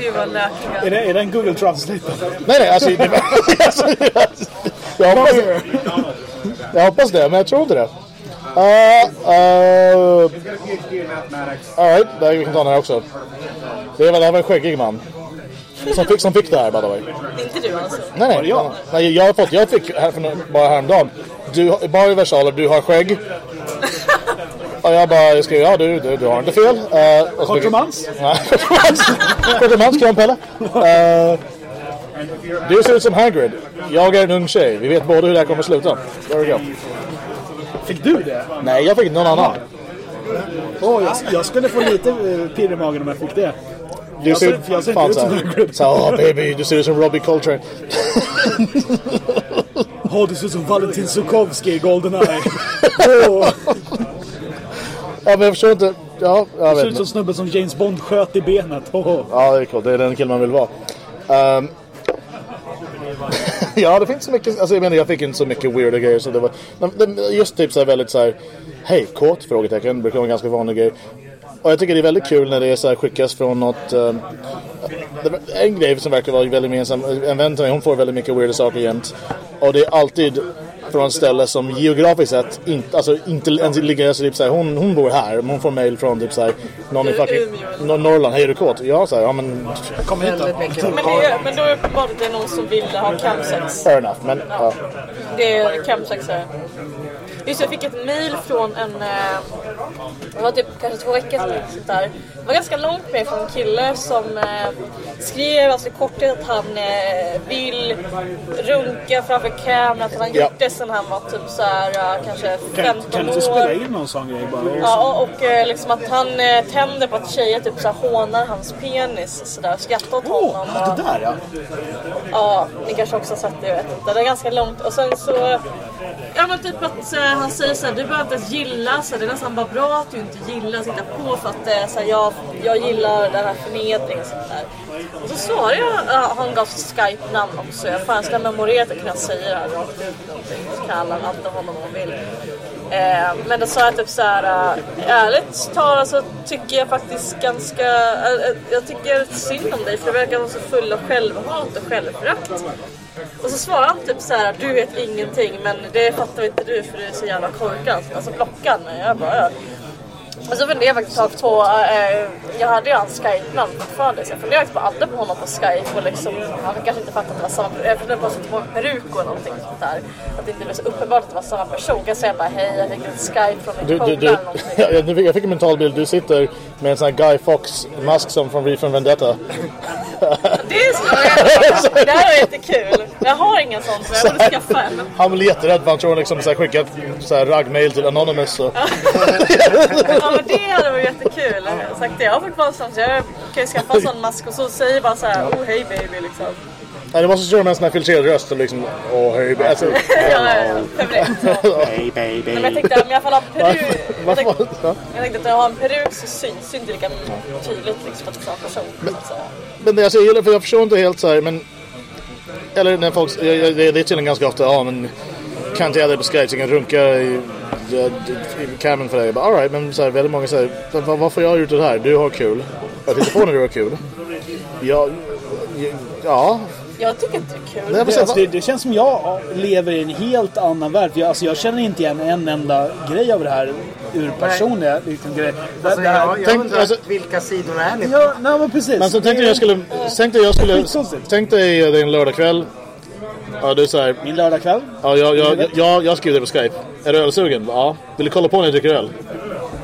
Gud vad lökiga. Är det, är det en Google Translate? Nej, nej, alltså... Det, alltså jag, hoppas, jag hoppas det, men jag tror inte det. Uh, uh, Alright, där vi kan ta den här också. Det, är det här var en skäggig man. Som fick, som fick det här, by the way. Inte du alltså. Nej, nej, jag? nej jag har fått, jag fick här för, bara häromdagen. Du, bara versaler, du har skägg. Och jag bara skrev, ja du, du, du har inte fel. Uh, Kort romans? Nej, kort romans. Kram Pelle. Uh, Du ser ut som Hagrid. Jag är en ung tjej. Vi vet båda hur det här kommer att sluta. There we go. Fick du det? Nej, jag fick någon annan. Åh, jag, jag skulle få lite eh, pirr i magen om jag fick det. Du Jag ser jag ser inte ut som. Hagrid. Så, åh baby, du ser ut som Robbie Coltrane. Åh, du ser ut som Valentin Zukovsky i Goldeneye. Åh, Ja, men jag förstår inte. Ja, jag du vet ser ut som snubben som James Bond sköt i benet. Åh. Ja, det är coolt. Det är den killen man vill vara. Ehm, ja, det finns så mycket. Alltså, jag menar, jag fick inte så mycket weirda grejer. Så det var, det- just typ så här väldigt så här. Hej, kåt? Frågetecken. Det brukar vara en ganska vanlig grej. Och jag tycker det är väldigt kul när det är så här, skickas från något... var en grej som verkar vara väldigt gemensam. En vän till mig, hon får väldigt mycket weirda saker jämt. Och det är alltid från ett ställe som geografiskt sett inte, alltså, inte ens ligger... Alltså, typ, så här, hon, hon bor här, men hon får mail från typ så här, någon i fucking... Nor- Norrland. Hej, är du kåt? Ja, så här, ja men... Kom hit då. Men, det är, men då är det uppenbart att det är någon som vill ha camsex. Fair enough, men ja. Det är camsex här. Just jag fick ett mail från en... Eh, det var typ kanske två veckor sedan. eller Sånt där. Det var ganska långt med från en kille som eh, skrev alltså i korthet att han eh, vill runka framför kameran. Att han har gjort Ja. det sedan han var typ så här kanske 15 Kan, kan du år. inte spela in någon sån grej bara? Ja, och, och eh, liksom att han eh, tänder på att tjejer typ så här hånar hans penis och sådär. Skrattar åt Åh, honom. det där ja. Ja, ni kanske också har sett det, jag vet inte. Det är ganska långt. Och sen så... Ja men typ att eh, han säger såhär, du behöver inte ens gilla, så det är nästan bara bra att du inte gillar att titta på för att eh, så här, jag, jag gillar den här förnedringen och sånt där. Och så svarade jag, uh, han gav sitt Skype-namn också. Jag fan ska memorera att jag säga det här rakt ut någonting. Så kan alla alltid honom om vill. Uh, men då sa jag typ såhär, uh, eh, ärligt talat så tycker jag faktiskt ganska, eh, jag tycker synd om dig för du verkar vara så full av självhat och självförakt. Och så svarade han typ såhär, du vet ingenting men det fattar inte du för du är så jävla korkad. Alltså blockad mig. Jag bara, ja. Och så funderade jag faktiskt på, eh, jag hade ju hans Skype-namn fortfarande så jag funderade faktiskt på aldrig på honom på Skype och liksom, han kanske inte fattade att det var samma Jag funderade på att sätta på en peruk och någonting sånt där. Att det inte blev så uppenbart att det var samma person. Jag säger bara hej, jag fick ett Skype från min polare eller någonting. jag fick en mental bild. Du sitter med en sån här Guy Fox-mask som från för Vendetta. Det är så, det här är jättekul. Jag har ingen sån så jag borde skaffa en. Han blir jätterädd för han tror han liksom så här skickat så här raggmail till Anonymous. Så. Ja men det hade varit jättekul. Jag har sagt det. Jag har sånt. så Jag kan ju skaffa en sån mask och så säger bara så här, oh hej baby liksom. Nej, du måste köra med en sån här filtrerad röst och liksom, åh hej. Alltså. Hey baby. Men jag tänkte om jag har en peruk. Jag tänkte, jag tänkte att jag har en peruk så syns det inte lika tydligt liksom att det är person. Men det, alltså, jag gillar, för jag förstår inte helt så här, men... Eller när folk, jag, jag, det det är tydligen ganska ofta, ja men... Kan inte jag dig på Skype så jag kan runka i, i, i camen för dig. Jag bara, All right, men så här, väldigt många säger, "Va- varför har jag gjort det här? Du har kul. Jag tittar på när du har kul. Ja, ja. Jag tycker inte det är kul. Nej, jag Det, alltså, det, det känns som jag lever i en helt annan värld. Jag, alltså, jag känner inte igen en enda grej av det här ur personliga liksom, grejer. Alltså, det här, jag, jag Tänk- undrar alltså- vilka sidor är ni på? ja, nej, men precis. Men så tänkte jag jag skulle, tänk dig jag skulle, Skitkonstigt. tänk dig det är en lördagkväll. Ja, du här, Min lördagkväll. ja, jag, jag, jag, jag, jag skriver det på Skype. Är du ölsugen? Ja. Vill du kolla på när jag dricker öl?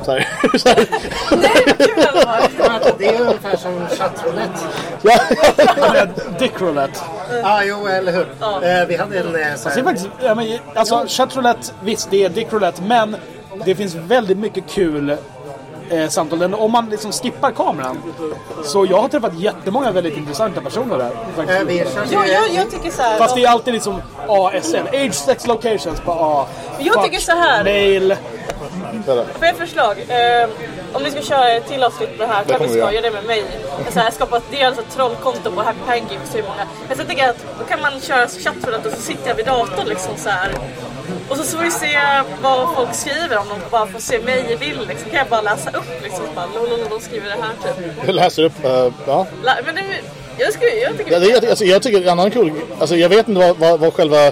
Så här. så här. Nej, det är kul. Det är ungefär som chattroulette. Ja. Dick roulette. Ja, jo, eller hur. Eh, vi hade en eh, så Det är här, faktiskt, ja, men, alltså, chatroulette, visst det är dick roulette, men det finns väldigt mycket kul eh, samtal. Om man liksom skippar kameran. Så jag har träffat jättemånga väldigt intressanta personer där. faktiskt. eh, ju- jag, jag tycker så här. Fast det är alltid liksom ASL, Age Sex Locations på A. Jag Fuck, tycker så här. Mail. Får jag ett förslag? Eh, om ni ska köra ett till avsnitt på det här, klart ni kommer vi ska göra. det med mig. Jag, så här, skapa ett dels ett trollkonto på Happy Penguins hur många. Men sen tänker jag att då kan man köra chatroulette och så sitter jag vid datorn liksom så här. Och så får vi se vad folk skriver om de bara får se mig i bild liksom. kan jag bara läsa upp liksom. Så Bara, de skriver det här typ. Jag läser upp, eh, ja. La- Men det, jag, skulle, jag tycker Ja, det, är- alltså, jag tycker en annan cool, alltså jag vet inte vad, vad, vad själva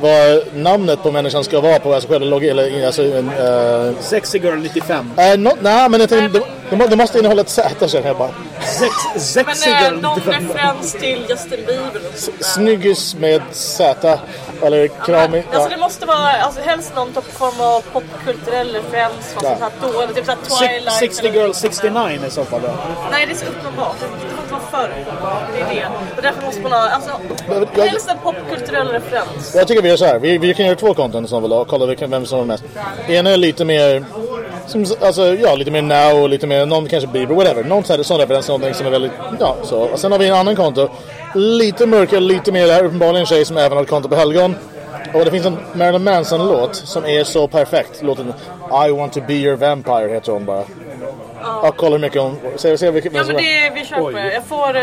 vad namnet på människan ska vara på alltså själva logg eller alltså uh, Sexy Girl 95. uh, no, nej men jag tänkte, det, det, må- det måste innehålla ett Z känner jag bara. Sex, sexy Men eh, Girl någon 95. referens till Justin Bieber. Snyggis med Z. Eller Ja, kram men, i... Alltså det måste vara alltså, helst någon typ form av popkulturell referens. Ja. sånt här dåligt. Typ såhär Si- Twilight. 60 eller- Girls 69 i så fall då. Nej, det är så uppenbart. Det får inte vara för uppenbart. Det är det. Och därför måste man ha, alltså, jag- helst en popkulturell referens. Jag tycker vi gör så här. Vi, vi kan göra två content som vill ha. Kolla vilken, vem som har mest. Ena är lite mer... Som, alltså, ja, lite mer now och lite mer... Någon kanske Bieber, whatever. Någon sån sån referens, någonting som är väldigt... Ja, så. Och sen har vi en annan konto. Lite mörkare, lite mer... där. uppenbarligen en tjej som även har ett konto på helgon. Och det finns en Marilyn Manson-låt som är så perfekt. Låten I want to be your vampire heter hon bara. Ja, kolla hur mycket hon... Se. Ja men det, vi kör på det. Jag får, eh,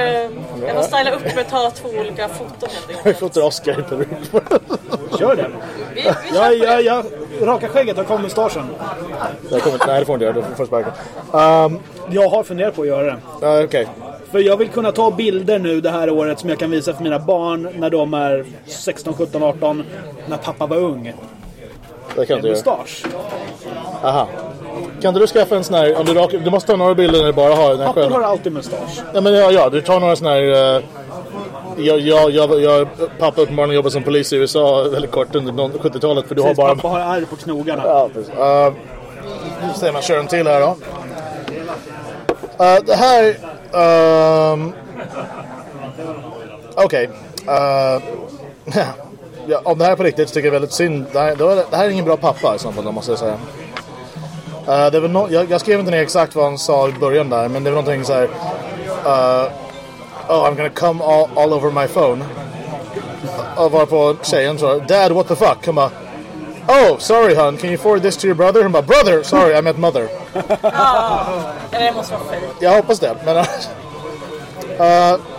jag får styla upp med att ta två olika foton helt enkelt. fått Oscar i peruk. Kör det. Vi, vi kör Ja, ja, ja. Raka skägget och kom mustaschen. Jag kommer, nej, det får inte göra. Du får sparken. Um, Jag har funderat på att göra det. ja, Okej. För jag vill kunna ta bilder nu det här året som jag kan visa för mina barn när de är 16, 17, 18. När pappa var ung. Det kan du göra. mustasch. Aha. Kan inte du skaffa en sån här, om du, rak, du måste ta några bilder när du bara har den här Pappor har alltid mustasch. Ja, men ja, ja, du tar några såna här... Uh, jag, jag, jag, jag, pappa uppenbarligen jobbade som polis i USA väldigt kort under någon- 70-talet för du har Precis, bara... Pappa har ärr på knogarna. Ja, precis. Uh, nu ser man, kör en till här då. Uh, det här... ehm, Okej. Uh, ja, om det här är på riktigt så tycker jag väldigt synd. Det här, det, här är ingen bra pappa i så fall, måste jag säga. Uh, det var no, jag, jag skrev inte ner exakt vad han sa i början där, men det var någonting så här. Uh, oh, I'm gonna come all, all over my phone. Och varpå tjejen sa Dad, what the fuck? Han bara Oh, sorry hon, can you forward this to your brother? Han bara Brother! Sorry, I meant mother. Eller det måste vara fejk. Jag hoppas det. Men, uh,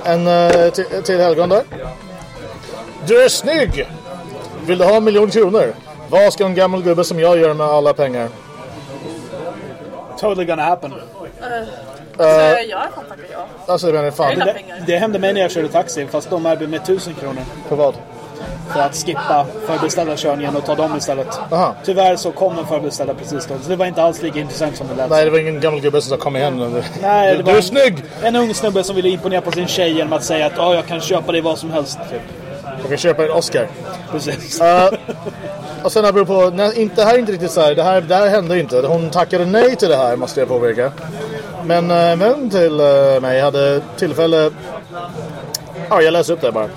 en uh, till, till helgon där. Du är snygg! Vill du ha en miljon kronor? Vad ska en gammal gubbe som jag göra med alla pengar? Totally gonna happen. Så jag inte jag. Alltså menar fan, Det, det hände mig när jag körde taxi, fast de erbjöd mig 1000 kronor. på vad? För att skippa förbeställda körningen och ta dem istället. Aha. Tyvärr så kom en förbeställda precis då, så det var inte alls lika intressant som det lät. Nej, det var ingen gammal gubbe som sa kom igen. Nej, du, det du var är snygg! En ung snubbe som ville imponera på sin tjej genom att säga att "Ja, jag kan köpa dig vad som helst. Typ. Jag kan köpa en Oscar. Precis. Uh, och sen apropå, nej, inte, det här är inte riktigt så här, det här, det här hände inte. Hon tackade nej till det här måste jag påpeka. Men uh, en vän till uh, mig hade tillfälle, ja jag läser upp det bara.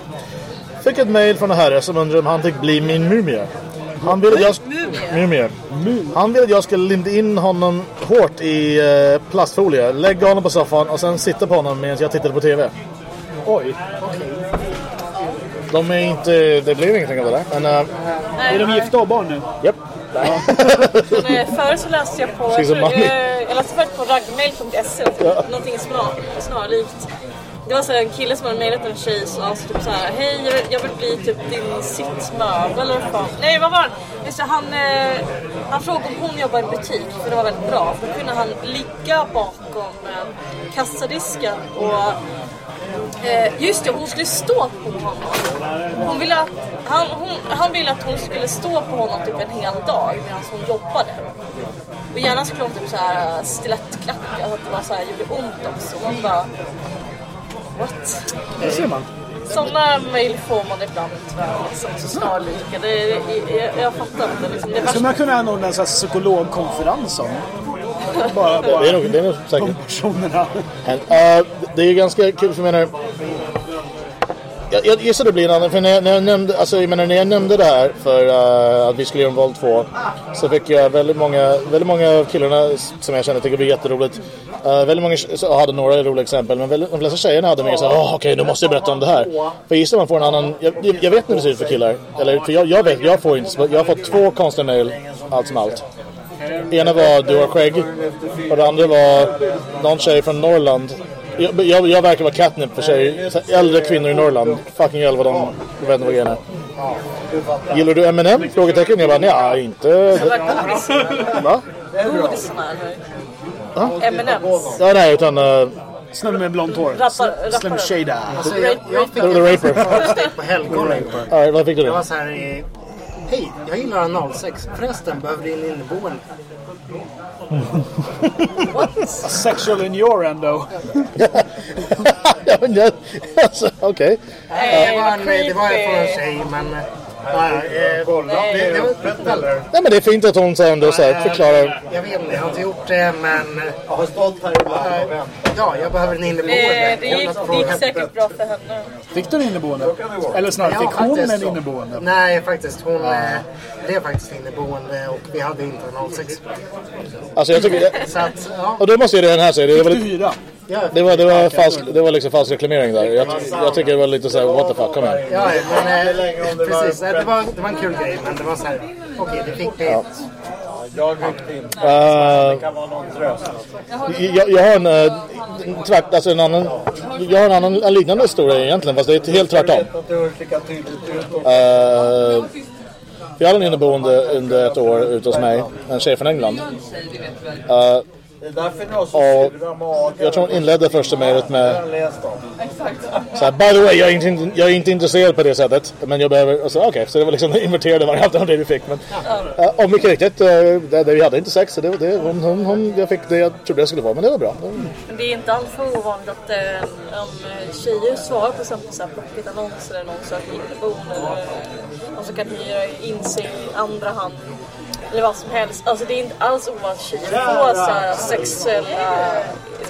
Fick ett mail från en herre som undrade om han fick bli min mumie. Han ville att jag, mumie. Han ville att jag skulle linda in honom hårt i uh, plastfolie, lägga honom på soffan och sen sitta på honom medan jag tittade på TV. Oj. De är inte, det blev ingenting av det där. Men, uh, Är de gifta och barn nu? japp. Men, eh, Förut så läste jag på, jag, tror, jag, jag läste förut på raggmail.se, någonting snar, snarlikt. Det var så en kille som hade mejlat en tjej som alltså typ så här, hej jag vill, jag vill bli typ din sittmöbel eller vad fan. Nej vad var det? Just han, eh, han frågade om hon jobbar i butik för det var väldigt bra. För då kunde han ligga bakom eh, kassadisken och Eh, just det, hon skulle stå på honom. Hon ville att, han, hon, han ville att hon skulle stå på honom typ en hel dag medan hon jobbade. Och gärna skulle hon typ såhär stilettklacka så att det var så här, gjorde ont också. Man bara... What? Det ser man. Sådana mail får man ibland tyvärr. Liksom, så snarlika. Det, jag, jag fattar inte. Liksom, det Skulle man kunna anordna en sån här psykologkonferens om? Bara, bara Det är nog, det är nog säkert. de personerna. Men, eh, det är ganska kul för jag menar... Jag, jag gissar det blir en annan, för när jag, när jag nämnde, alltså jag menar när jag nämnde det här för eh, att vi skulle göra en Våld 2 så fick jag väldigt många, väldigt många av killarna som jag kände tycker det blir jätteroligt. Uh, väldigt många så hade några roliga exempel men väldigt, de flesta tjejerna hade mer såhär, åh okej nu måste jag berätta om det här. För gissar man får en annan, jag, jag jag vet inte hur det ser ut för killar. Eller för jag, jag vet, jag får inte, jag har fått två konstiga mail allt som allt. Ena var du har skägg och det andra var någon tjej från Norrland. Jag, jag, jag verkar vara catnip för här, Äldre kvinnor i Norrland. Fucking vad de vet inte vad grejen är. Gillar du M&M? Frågetecken. Jag bara, nej inte. Va? Godisarna. Ja, nej utan uh, Snubben med blont hår. Slim. Shada. Alltså, jag, jag fick The Raper. på helgon. All right, vad fick du Det då? var så här... eh, Hej, jag gillar 06. Förresten, behöver du in inneboende? Sexual ja, men jag, alltså, okej. Det var, en, vad det var från en tjej, men... Nej, eh, det. Nej men det är fint att hon så ändå så här förklarar. Jag vet inte, jag har inte gjort det men... Jag har stått här ibland och vänt. Ja, jag behöver en inneboende. Eh, det, gick, det gick säkert bra för henne. Fick du en inneboende? Eller snarare, Ja, fick hon en inneboende? Nej, faktiskt. Hon eh, blev faktiskt inneboende och vi hade inte en 06. Alltså jag tycker... Så att, ja. Och då måste jag redan här säga, Fick du hyra? Ja, det var, det var, falsk, det var liksom falsk reklamering där. Jag, jag tycker det var lite så här, what the fuck, kom igen. ja men eh, precis. Det var, det var en kul grej, men det var så här. Okej, det fick det. Jag ryckte in. Eh, Det kan vara någon tröst. jag, jag har en, uh, tvärt, alltså en annan, jag har en annan, en liknande historia egentligen, fast det är helt tvärtom. Uh, jag hade en inneboende under ett år ute hos mig, en tjej från England. Eh, Det är därför ni har så Och sura magar. jag tror hon inledde första mejlet Jag har med läst om. så här, by the way, jag är, inte, jag är inte intresserad på det sättet. Men jag behöver, och så okej, så det var liksom den inverterade varianten av det vi fick. Men, uh, och mycket riktigt, uh, det, det, vi hade inte sex. Så det, det, hon, hon, hon, jag fick det jag trodde det skulle vara, men det var bra. Men det är inte alls för ovanligt att eh, om eh, tjejer svarar på exempel så här Blocket-annonser eller någon söker eller någon som kan hyra in sig i andra hand eller vad som helst. Alltså det är inte alls ovanligt att tjejer får så här sexuella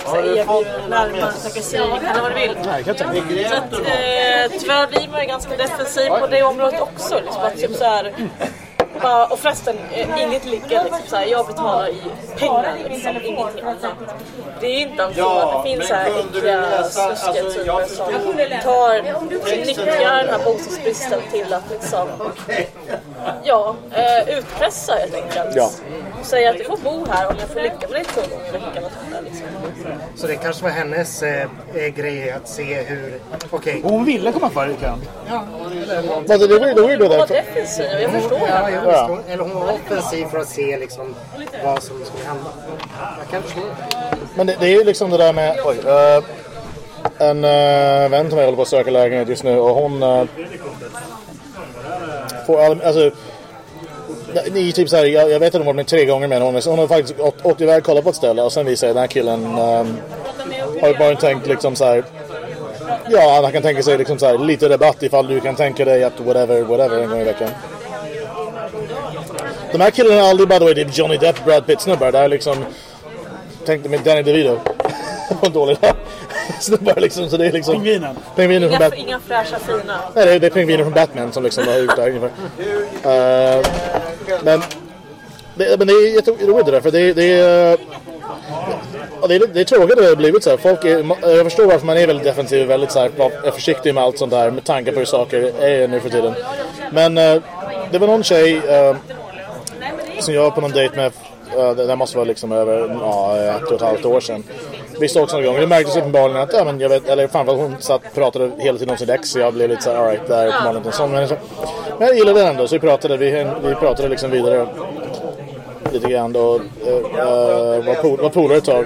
här, erbjudanden, närmare trakasserier, kalla vad du vill. Så att, eh, tyvärr blir man ju ganska defensiv på det området också. Liksom, att typ så här, bara, och förresten, eh, inget ligger liksom så här, jag betalar i pengar liksom, ingenting annat. Det är inte alls så att det finns så här äckliga, snuskiga typer som tar, nyttjar den här bostadsbristen till att liksom, ja, eh, utpressa helt enkelt. Ja. Och säga att du får bo här om jag får ligga med dig två gånger i veckan. Liksom. Så det kanske var hennes eh, eh, grej att se hur... Okej. Hon ville komma före i kön. Men det, var- det var ju då Hon var defensiv, jag förstår Ja, henne. Ja. Eller hon var offensiv för att se liksom vad som skulle hända. Jag kan förstå det. Men det, det är ju liksom det där med... Oj, eh, en uh, vän till mig håller på att söka lägenhet just nu och hon... eh, får all, alltså, ni typ så här, jag, jag vet att hon har varit med tre gånger med hon, hon har faktiskt åkt, åkt iväg och kollat på ett ställe och sen visar den här killen um, har bara tänkt liksom så här. Ja, han kan tänka sig liksom så här, lite rabatt ifall du kan tänka dig att whatever, whatever en gång i veckan. De här killarna är aldrig by the way, det är Johnny Depp, Brad Pitt snubbar. Det är liksom, tänkte med Danny DeVito. på en dålig dag. Snubbar liksom, så det är liksom... Pingvinen. Pingviner från Inga, Batman. inga fräscha fina. Nej, det är, det är pingviner från Batman som liksom har gjort det här ungefär. Eh, men, det, men det är jätteroligt det där, för det, det är... Ja, det, är, det är tråkigt att det har blivit så här. Folk är, jag förstår varför man är väldigt defensiv och väldigt så här, är försiktig med allt sånt där med tanke på hur saker är nu för tiden. Men eh, det var någon tjej eh, som jag var på någon dejt med, eh, det där måste vara liksom över ja, eh, ett och ett halvt år sedan. Vi sågs någon gång. Det märktes uppenbarligen att, ja men jag vet, eller fan vad hon satt och pratade hela tiden om sin ex. Så jag blev lite såhär, alright, det här är uppenbarligen inte en sån människa. Men jag gillade den ändå, så vi pratade, vi, vi pratade liksom vidare lite grann då. Uh, var, pol, var polare ett tag.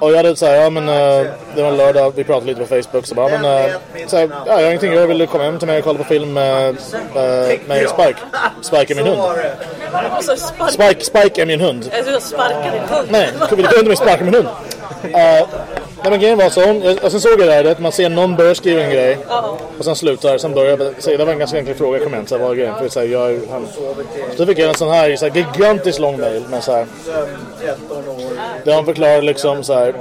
Och jag hade såhär, ja men uh, det var en lördag, vi pratade lite på Facebook så bara, men uh, såhär, ja, jag har ingenting, jag ville komma hem till mig och kolla på film med, uh, med Spike. Spike är min hund. Och så sparka, Spike, Spike är min hund. jag sparka din hund. Nej, du kunde inte mig sparka min hund. Nej men grejen var så, hon, jag, sen såg jag det här, att man ser någon börjar skriva en grej och sen slutar, sen börjar jag säga, det var en ganska enkel fråga, kom igen, så här, vad är grejen? För så här, jag, han, så fick jag en sån här, så här gigantisk lång mail med så här, 13 år. där han förklarar liksom så här,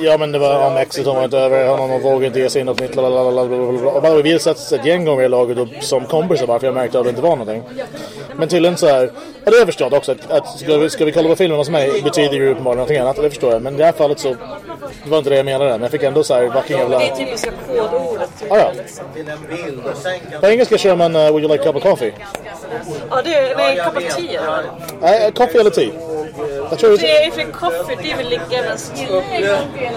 ja men det var om exet, hon var inte över honom vågade inte ge sig in något nytt, lalalala. Och bara vi har sett ett gäng gånger i laget och, som kompisar bara för jag märkte att det inte var någonting. Men tydligen så här, och det jag förstått också, att, att ska, vi, ska vi kolla på filmen hos mig betyder ju uppenbarligen någonting annat, det förstår jag. Men i det här fallet så, det var inte det jag menade, men jag fick ändå så här, vilken jävla... Det är typiska kodordet. Typ. Ah, ja. En På engelska kör man uh, Would you like a cup of coffee? Ja, det är cup of tea. eller? Nej, coffee eller tea? Jag tror Det det är för kaffe, det är väl ligga med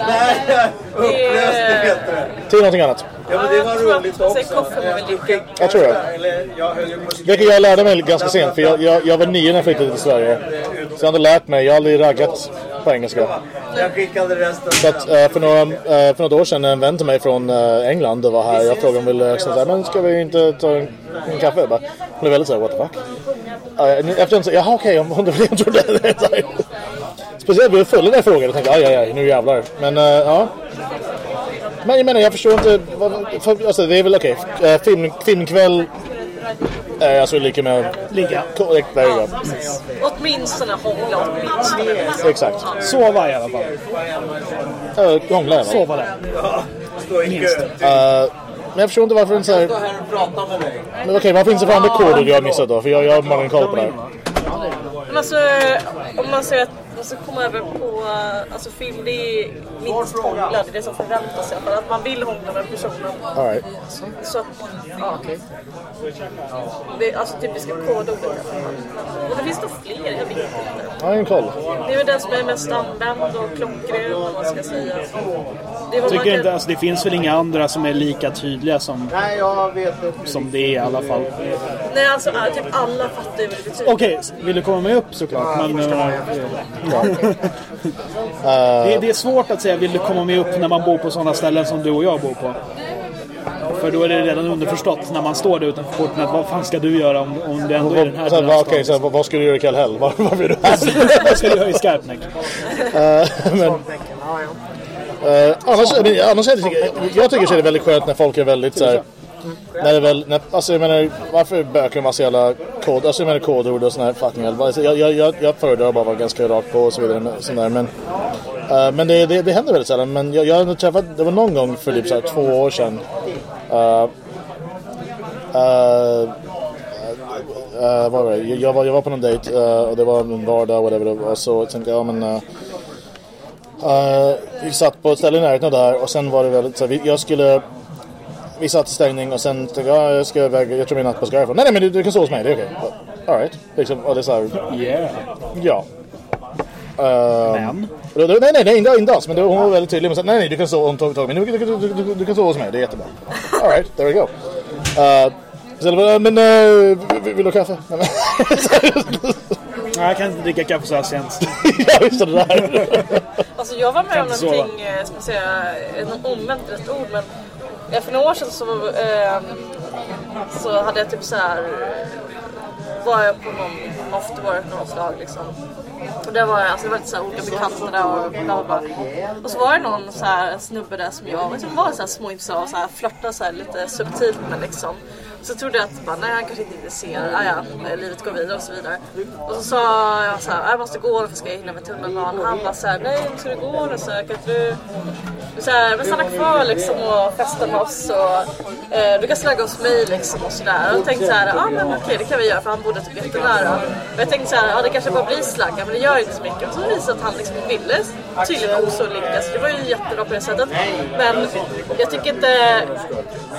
Nej, upplösning heter det. Är någonting annat. Ja men det var roligt också. Jag tror det. Vilket jag lärde mig ganska sent, för jag, jag, jag var nio när jag flyttade till Sverige. Så jag hade lärt mig, jag har aldrig raggat på engelska. Jag skickade resten Så att, eh, för, några, eh, för något år sedan en vän till mig från eh, England var här. Jag frågade om hon ville så där, men ska vi inte ta en, en kaffe? Jag bara, hon blev väldigt såhär, what the fuck? Uh, efter en så, jaha okej, om hon det var det jag trodde. Så här. Speciellt blev jag full när jag frågade och tänkte, aj aj aj, nu jävlar. Men eh, ja. Men jag menar, jag förstår inte. Vad, för, alltså, det är väl okej. Eh, film, filmkväll är alltså lika med... Ligga. Korrekt, där Ja. Åtminstone hångla, åtminstone. Exakt. Sova i alla fall. Uh, hångla är Sova där. Stå i kö. Men jag förstår inte varför inte så här... Med. Men okej, vad finns det för andra koder jag har missat då? För jag, jag har bara en koll på det här. Men alltså, om man säger att man ska komma över på alltså, film, det är minst hångla, det är det som förväntas i alla fall. Att man vill hångla med personen. All right. Så att, ja. Det är alltså typiska kodord. Och det finns nog fler, jag vet inte. Jag har en koll. Det är väl den som är mest använd och klockren, om man ska säga. Det Tycker kan- inte, alltså, det finns väl inga andra som är lika tydliga som, Nej, jag vet inte. som det är i alla fall. Nej, alltså typ alla fattar ju vad det betyder. Okej, vill du komma med upp såklart? Men, eh, det, det är svårt att säga vill du komma med upp när man bor på sådana ställen som du och jag bor på. För då är det redan underförstått när man står där utanför porten att vad fan ska du göra om, om det ändå är den här vad, okej, så här, vad, vad ska du göra ikväll helg? Var, varför är du här? Vad ska du göra i Skarpnäck? men, eh, annars, annars är det, jag tycker så är det väldigt skönt när folk är väldigt så här, när det väl, när, alltså jag menar, varför bökar man så jävla kod, alltså jag menar kodord och sådana här fucking alltså, jag, jag, jag, jag föredrar bara att vara ganska rakt på och så vidare Och sån där, men uh, men det, det, det händer väldigt sällan, men jag, jag har träffat, det var någon gång för typ så här, två år sedan Uh, uh, Uh, vad var det? Jag, jag, var, jag var på någon dejt uh, och det var en vardag whatever, och så tänkte jag, ja men uh, uh, vi satt på ett ställe i närheten av det här och sen var det väl... så här, vi, jag skulle vi satt i stängning och sen tänkte jag, ja, jag ska iväg, jag tror min natt på Skyfall. Nej, nej, men du, du kan sova hos mig, det är okej. Alright. Liksom, och det är så här, Yeah. ja. Ehm, Men? då- Nej, nej, nej, inte, inte alls. Men då, hon var väldigt tydlig. Men så, nej, nej, du kan sova, hon tog tag i mig. Du, du, du, du, du, du kan sova hos mig, det är jättebra. Alright, there we go. Uh, så jag men uh, vill, vill du ha kaffe? Nej, jag kan inte dricka kaffe så här sent. ja, just det där. Alltså jag var med om någonting, eh, ska man säga, något omvänt rätt ord men Ja, för några år sedan så, eh, så hade jag typ så här var jag på någon afterwork någon slag liksom. Och där var jag, alltså det var lite såhär olika bekanta där och bla bla bla. Och så var det någon så här snubbe där som jag liksom var så här småintresserad av, så här flörtade så här lite subtilt med liksom. Så trodde jag att bara, nej han kanske inte är intresserad, ah, ja, livet går vidare och så vidare. Och så sa jag så här, ah, jag måste gå, för ska jag hinna med tunnelbanan? Och han bara så här, nej ska du gå nu? Så här, kan du så här, men stanna kvar liksom och festa med oss och eh, du kan slagga hos mig liksom och sådär. Och jag tänkte så här, ja ah, men okej det kan vi göra för han bodde typ jättenära. Och jag tänkte så här, ja det kanske bara blir slagga men det gör inte så mycket. Och så visade det sig att han liksom ville tydligen också ligga så det var ju jättebra på det sättet. Men jag tycker inte,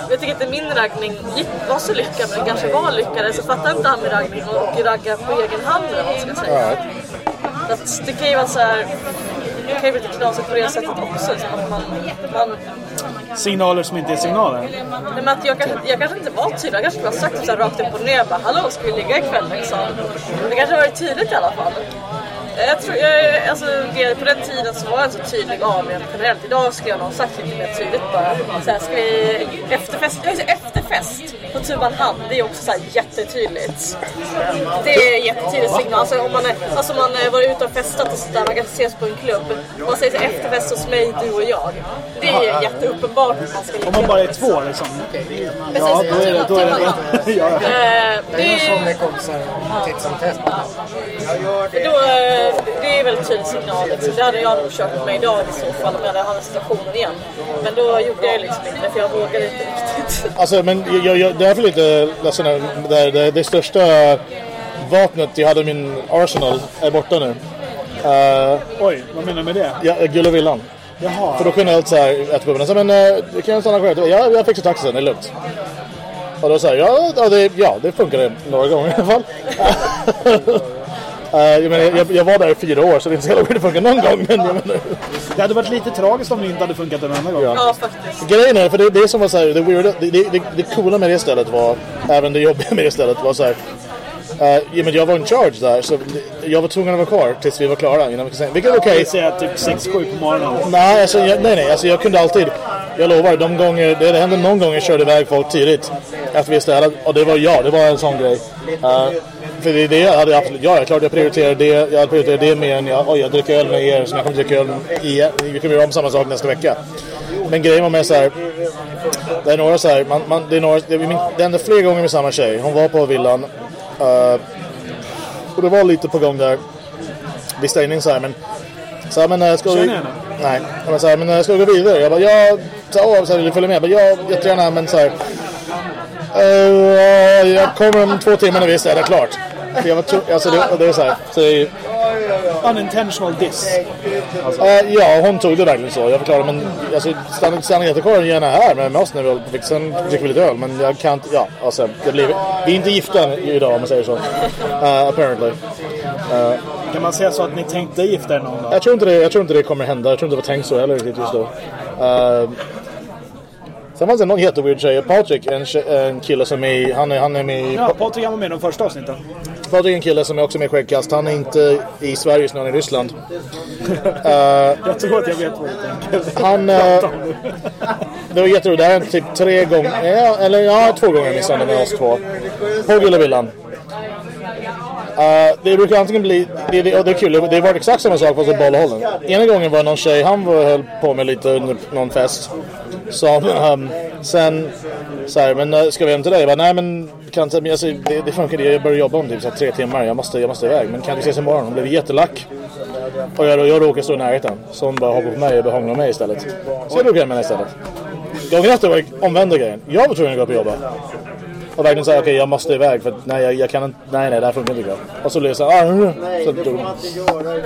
jag tycker inte min raggning gick, var så lyckad men kanske var lyckad. Så fattar inte han min raggning och ragga på egen hand eller vad man ska säga. Så att det kan ju vara så här, det kan ju bli lite knasigt på det sättet också. Att man, man, Signaler som inte är signaler. nej, men att jag, kanske, jag kanske inte var tydlig, jag kanske skulle ha sagt så här rakt upp och ner bara Hallå, ska vi ligga ikväll liksom? Det kanske har varit tydligt i alla fall. Jag tror, jag, alltså, på den tiden så var jag inte så tydlig av mig generellt. Idag skulle jag nog sagt lite mer tydligt bara. Så här, ska vi efterfest? Jag efterfest på tu man hand. Det är också så här jättetydligt. Det är jättetydlig signal. Alltså om man, är, alltså man har varit ute och festat och sådär, man kanske ses på en klubb. Man säger så här, efterfest hos mig, du och jag. Det är ju jätteuppenbart att man ska ligga. Om man bara är två liksom. Ja, då är det... Då är det ja. Eh, Det är en sån med kompisar titt som eh, det är väldigt tydlig signal. Liksom. Det hade jag nog kört med idag i så fall om jag hade haft situationen igen. Men då gjorde jag liksom inte för jag vågade inte riktigt. Alltså, men jag, jag, det är för lite ledsen här. det, det, det största vapnet jag hade i min arsenal är borta nu. Uh, Oj, vad menar du med det? ja, Gullevillan. Jaha. För då kunde jag alltid såhär äta bubblan. Så, men uh, du kan stanna kvar. Ja, jag fixar taxi sen, det är lugnt. Och då säger ja, ja, det, ja, det funkade några gånger i alla fall. Uh, jag, menar, jag, jag var där i fyra år så det är inte så jävla weird att funka någon gång. Men jag menar, Det hade varit lite tragiskt om det inte hade funkat en enda gång. Ja, faktiskt. grejen är, för det, det som var så här, det, weirda, det, det, det, det coola med det stället var, även det jobbiga med det stället var så här. Uh, ja, men jag var in charge där så jag var tvungen att vara kvar tills vi var klara innan vi kunde säga. Vilket är okej. Vi säger typ 6-7 på morgonen. Nej, alltså, jag, nej, nej, alltså jag kunde alltid. Jag lovar, de gånger, det hände någon gång jag körde iväg folk tidigt efter vi städat. Och det var jag, det var en sån grej. Uh, för det, det hade jag absolut, ja, klart jag prioriterar det. Jag hade prioriterat det mer än jag, oj, jag dricker öl med er så jag kommer dricka öl er. Vi kommer göra om samma sak nästa vecka. men grejen var med så här. Det är några så här. Man, man, det, är några, det, min, det hände flera gånger med samma tjej. Hon var på villan. eh, och det var lite på gång där. Vid stängning så här. Men, så här, men eh, ska vi... Nej. Men så här, men eh, ska vi gå vidare? Jag bara, ja. Så, åh, så här, vill du följa med? Jag bara, ja, jättegärna. Men så här. Eh, jag kommer om två timmar när vi är städat klart. För Jag var alltså det, det är så här. Så är, Unintentional diss. Eh, ja, hon tog det verkligen så. Jag förklarade, men alltså, stanna jättekvar gärna här med, med oss när vi på. Sen dricker vi lite öl, men jag kan inte, ja, alltså, det blir, vi är inte gifta idag om man säger så. Uh, apparently. Kan man säga så att ni tänkte gifta er någon dag? Jag tror, inte det, jag tror inte det kommer hända. Jag tror inte det var tänkt så heller riktigt just då. Uh, sen fanns det någon jätteweird tjej. Patrik, en, tjej, en kille som är, han är, han är med i... Ja, Patrik var med i de första avsnitten. Patrik är en kille som är också med i Skäggkast. Han är inte i Sverige, utan han är i Ryssland. Jag tror att jag vet vad du tänker. Han... eh, det var jätteroligt. Det här är typ tre gånger... Ja, eller ja, två gånger missade med oss två. På Gullevillan. Uh, det brukar antingen bli... Det, det, och det är kul. Det har varit exakt samma sak fast åt båda hållen. Ena gången var det någon tjej. Han var, höll på med lite under någon fest. Som ehm, um, sen... Så här, men eh, ska vi hem till dig? Jag bara, nej men kan inte, men alltså, det, det funkar inte. Jag börjar jobba om typ så här, tre timmar. Jag måste, jag måste iväg. Men kan vi ses imorgon? Hon blev jättelack. Och jag, jag råkade stå i närheten. Så hon bara hoppade på mig och började hångla med mig istället. Så jag drog hem henne istället. Gången efter var det omvända grejen. Jag var tvungen att gå upp och jobba. Och verkligen säga okej jag måste iväg för att, nej jag, jag kan inte, nej nej det här funkar inte bra. Och så blev det så här, ah, så drog hon.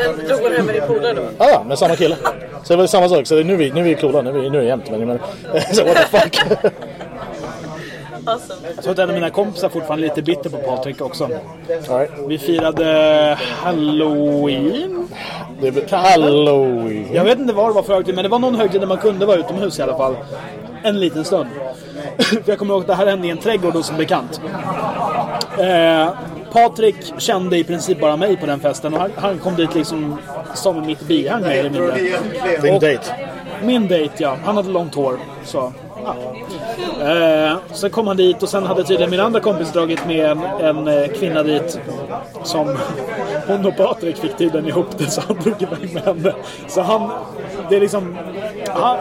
Men drog hon hem med din polare då? Ah, ja, med samma kille. Så det var samma sak. Så det är nu vi, nu är vi coola, nu är vi, nu är det jämnt. Men, men så what the fuck. Awesome. Jag tror att en av mina kompisar fortfarande är lite bitter på Patrik också. All right. Vi firade Halloween. Det är Halloween. Jag vet inte vad det var för högtid, men det var någon högtid där man kunde vara utomhus i alla fall. En liten stund. för jag kommer ihåg att det här hände i en trädgård hos en bekant. Eh, Patrik kände i princip bara mig på den festen och han, han kom dit liksom som mitt bihang mer eller mindre. Din date. Min dejt ja, han hade långt hår. Så, ja. eh, sen kom han dit och sen hade tydligen min andra kompis dragit med en, en eh, kvinna dit. Som hon och Patrik fick tydligen ihop det så han drog iväg med henne. Så han, det är liksom... Han,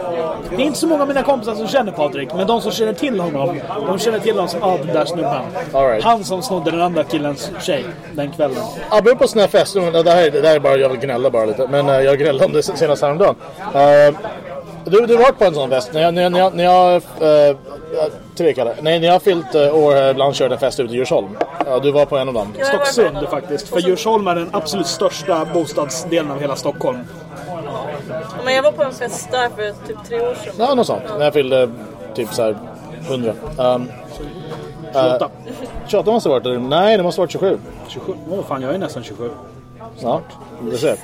det är inte så många av mina kompisar som känner Patrik. Men de som känner till honom, de känner till honom som ah, den där snubben. Right. Han som snodde den andra killens tjej den kvällen. Apropå sådana här fester, det här, är- det här är bara, jag vill gnälla bara lite. Men eh, jag gnällde om det senast häromdagen. Uh, du, du har varit på en sån fest. När jag, när jag, när jag, när jag uh, tre kallar Nej, när jag har fyllt uh, år jag ibland kört en fest ute i Djursholm. Ja, du var på en av dem. Stocksund faktiskt. För Djursholm är den absolut största bostadsdelen av hela Stockholm. Men jag var på en fest där för typ tre år sedan. Ja, något sånt. När jag fyllde typ så här 100. Um, 28. 28 måste ha varit det. Nej, det måste ha varit 27. 27. Åh fan, jag är nästan 27. Snart. Du ser.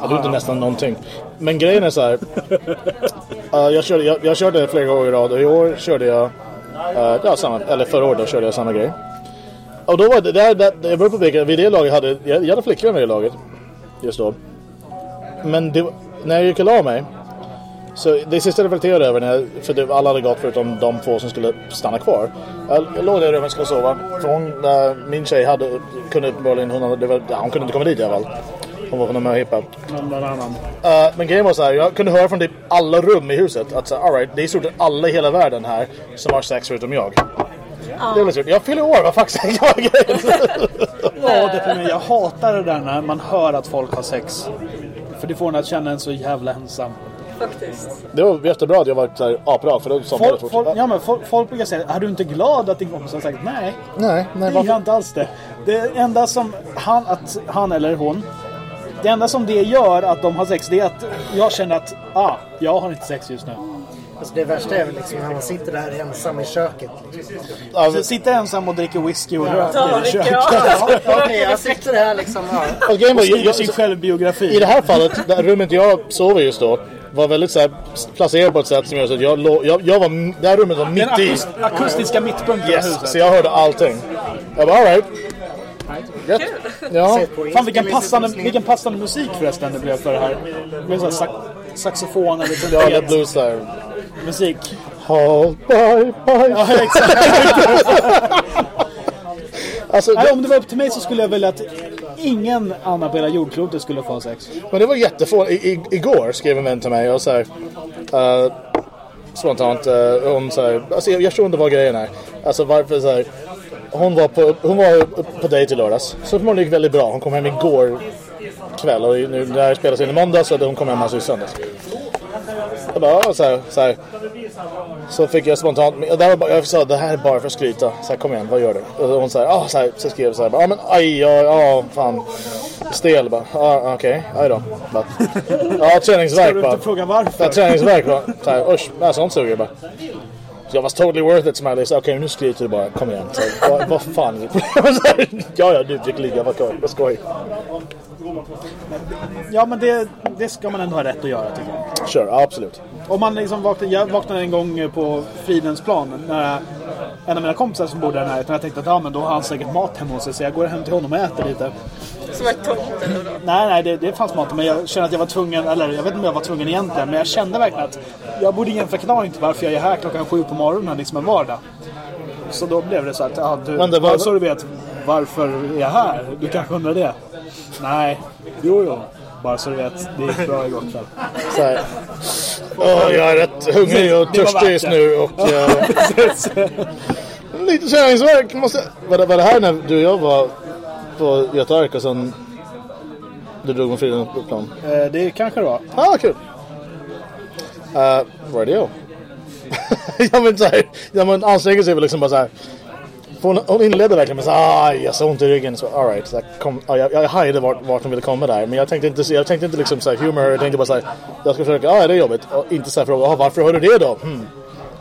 Ja, du är inte nästan någonting. Men grejen är så här. Uh, jag, körde, jag, jag körde flera år i rad och i år körde jag... Uh, ja, samma, eller förra året då körde jag samma grej. Och då var det... det, det jag började på vilka, vid det laget hade... Jag, jag hade flickvän med det laget. Just då. Men det, när jag gick och la mig. Så det sista jag reflekterade över, när jag, för det, alla hade gått förutom de två som skulle stanna kvar. Jag, jag låg där i rummet och skulle sova. För hon, äh, min tjej hade, kunde uppenbarligen, hon, det var, ja, hon kunde inte komma dit i alla fall. Hon var på någon möhippa. Någon annan. Uh, men grejen var så här, jag kunde höra från typ alla rum i huset att så, här, all right, det är i stort sett alla i hela världen här som har sex förutom jag. Det var lite Jag fyller år, vad säger jag? Ja, det är, jag hatar det där när man hör att folk har sex. För det får en att känna en så jävla ensam. Faktiskt. Det var jättebra att jag var så här aprak för då somnade jag Folk, fort. folk, ja, men folk, folk brukar säga, är du inte glad att din kompis har sagt nej? Nej, nej, Det är varför? inte alls det. Det enda som han, att han eller hon det enda som det gör att de har sex det är att jag känner att ah, jag har inte sex just nu. Alltså det värsta är väl liksom när man sitter där ensam i köket. Liksom. Alltså, Så sitter ensam och dricker whisky och Ja, röker i köket. Ja, Okej, jag sitter här liksom. Ja. alltså, jag, Skriver sin självbiografi. I det här fallet, det här rummet jag sov i just då var väldigt så här, placerat på ett sätt som gör så att jag, jag, jag var, det här rummet var Den mitt i. akust, akustiska mittpunkten i Yes, huset. så jag hörde allting. Jag bara alright. Gött. Ja. Fan vilken passande, vilken passande musik förresten det blev för det här. Det blev så här sax, saxofon eller Ja, det trumpet blues där. musik. Halt bye bye. Ja, exakt. Alltså, Nej, om det var upp till mig så skulle jag vilja att ingen annan på hela jordklotet skulle få ha sex. men det var jättefå. I, i, igår skrev en vän till mig och så här. uh, spontant. uh, hon så här, alltså jag, jag förstår inte vad grejen är. Alltså varför så här, hon var på, hon var på dejt i lördags. Så hon gick väldigt bra. Hon kom hem igår kväll och nu det här spelas in i måndag så hon kom hem alltså i söndags. Jag bara, ja, så här, så här. Så fick jag spontant, och där var bara, jag sa det här är bara för att skryta. Så här, kom igen, vad gör du? Och hon sa, ah, så, här, så skrev jag så här, ja men aj, ja, ja fan. Stel bara, ja ah, okej, aj då. Bara, Ja, Ska träningsvärk du bara. inte fråga Ja, varför? träningsvärk bara. Så här, usch, nej, sånt suger bara. Så jag var totally worth it smiley. Så okej, nu skryter du bara. Kom igen. Så, vad, vad fan är det Så här, Ja, ja, du fick ligga. Vad skoj. Vad skoj. Ja, men det, det ska man ändå ha rätt att göra tycker jag. Ja, absolut. Om man liksom vaknade, jag vaknade en gång på Fridens plan när en av mina kompisar som bodde där närheten. Jag tänkte att ja, men då har han säkert mat hemma hos sig så jag går hem till honom och äter lite. Som ett eller? Nej, nej, det, det fanns mat men jag kände att jag var tvungen, eller jag vet inte om jag var tvungen egentligen, men jag kände verkligen att jag borde ge en förklaring till varför jag är här klockan sju på morgonen liksom en vardag. Så då blev det så att, ja, du, Men det var- så du vet, varför är jag här? Du kanske undrar det? Nej, jo, jo. Bara så du vet, det gick bra igår kväll. Så här. Åh, jag är rätt hungrig och törstig just nu. Och, eh, lite träningsvärk. Måste... Var, det, var det här när du och jag var på Göta Ark och sen du drog med Fridens plan? Eh, Det kanske det var. Ja, ah, kul. Uh, radio. ja men såhär, ja men anstränger sig väl liksom bara såhär. Hon, hon inledde verkligen med såhär, aj jag har så ont i ryggen. Så all right, så här, kom, ja, jag, jag hajade vart, vart hon ville komma där. Men jag tänkte inte, jag tänkte inte liksom såhär humor, jag tänkte bara såhär, jag ska försöka, ja det är jobbigt. Och inte såhär fråga, ah, varför har du det då? Hmm.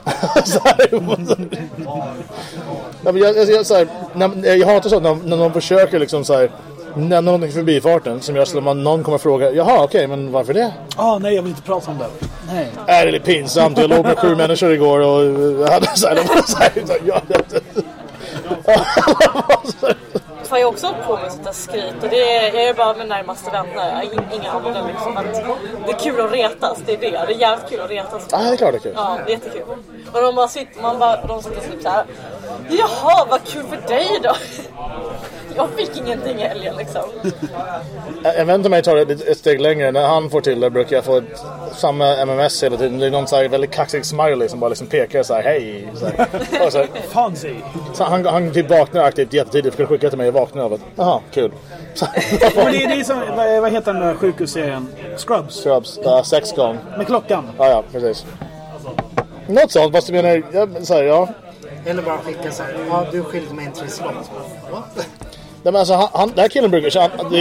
så här, ja, men jag, jag, jag, så här, när, jag hatar så när, när någon försöker liksom såhär nämna någonting i förbifarten som gör så att någon kommer fråga, jaha okej men varför det? Ah, nej, jag vill inte prata om det. Nej. är det lite pinsamt. Jag låg med sju människor igår och jag hade så här, så här, så här, Får jag också på mig sånt där skryt och det är, jag är bara med närmaste vänner, inga andra liksom. Att det är kul att retas, det är det. Det är jävligt kul att retas. Ja, det är klart det är kul. Ja, det är jättekul. Och de bara sitter, man bara, de sitter typ såhär. Jaha, vad kul för dig då. Jag fick ingenting i helgen liksom. Jag om jag tar det ett steg längre. När han får till det brukar jag få ett, samma MMS hela tiden. Det är någon så här väldigt kaxig smiley som bara liksom pekar så här hej. Så här. Och så här, så han, han typ vaknar aktivt jättetidigt för att skicka till mig och vaknar av att jaha, kul. Så, Men det, är- det är som, vad, vad heter den där sjukhusserien? Scrubs. Scrubs, uh, sex gone. Med klockan. Ja, ja, precis. Något sånt, fast jag menar, jag, så här, ja. Eller bara skicka så här. Ja, du skilde mig en trisslott. What? Nej, men alltså, han, han, den här killen brukar... Han,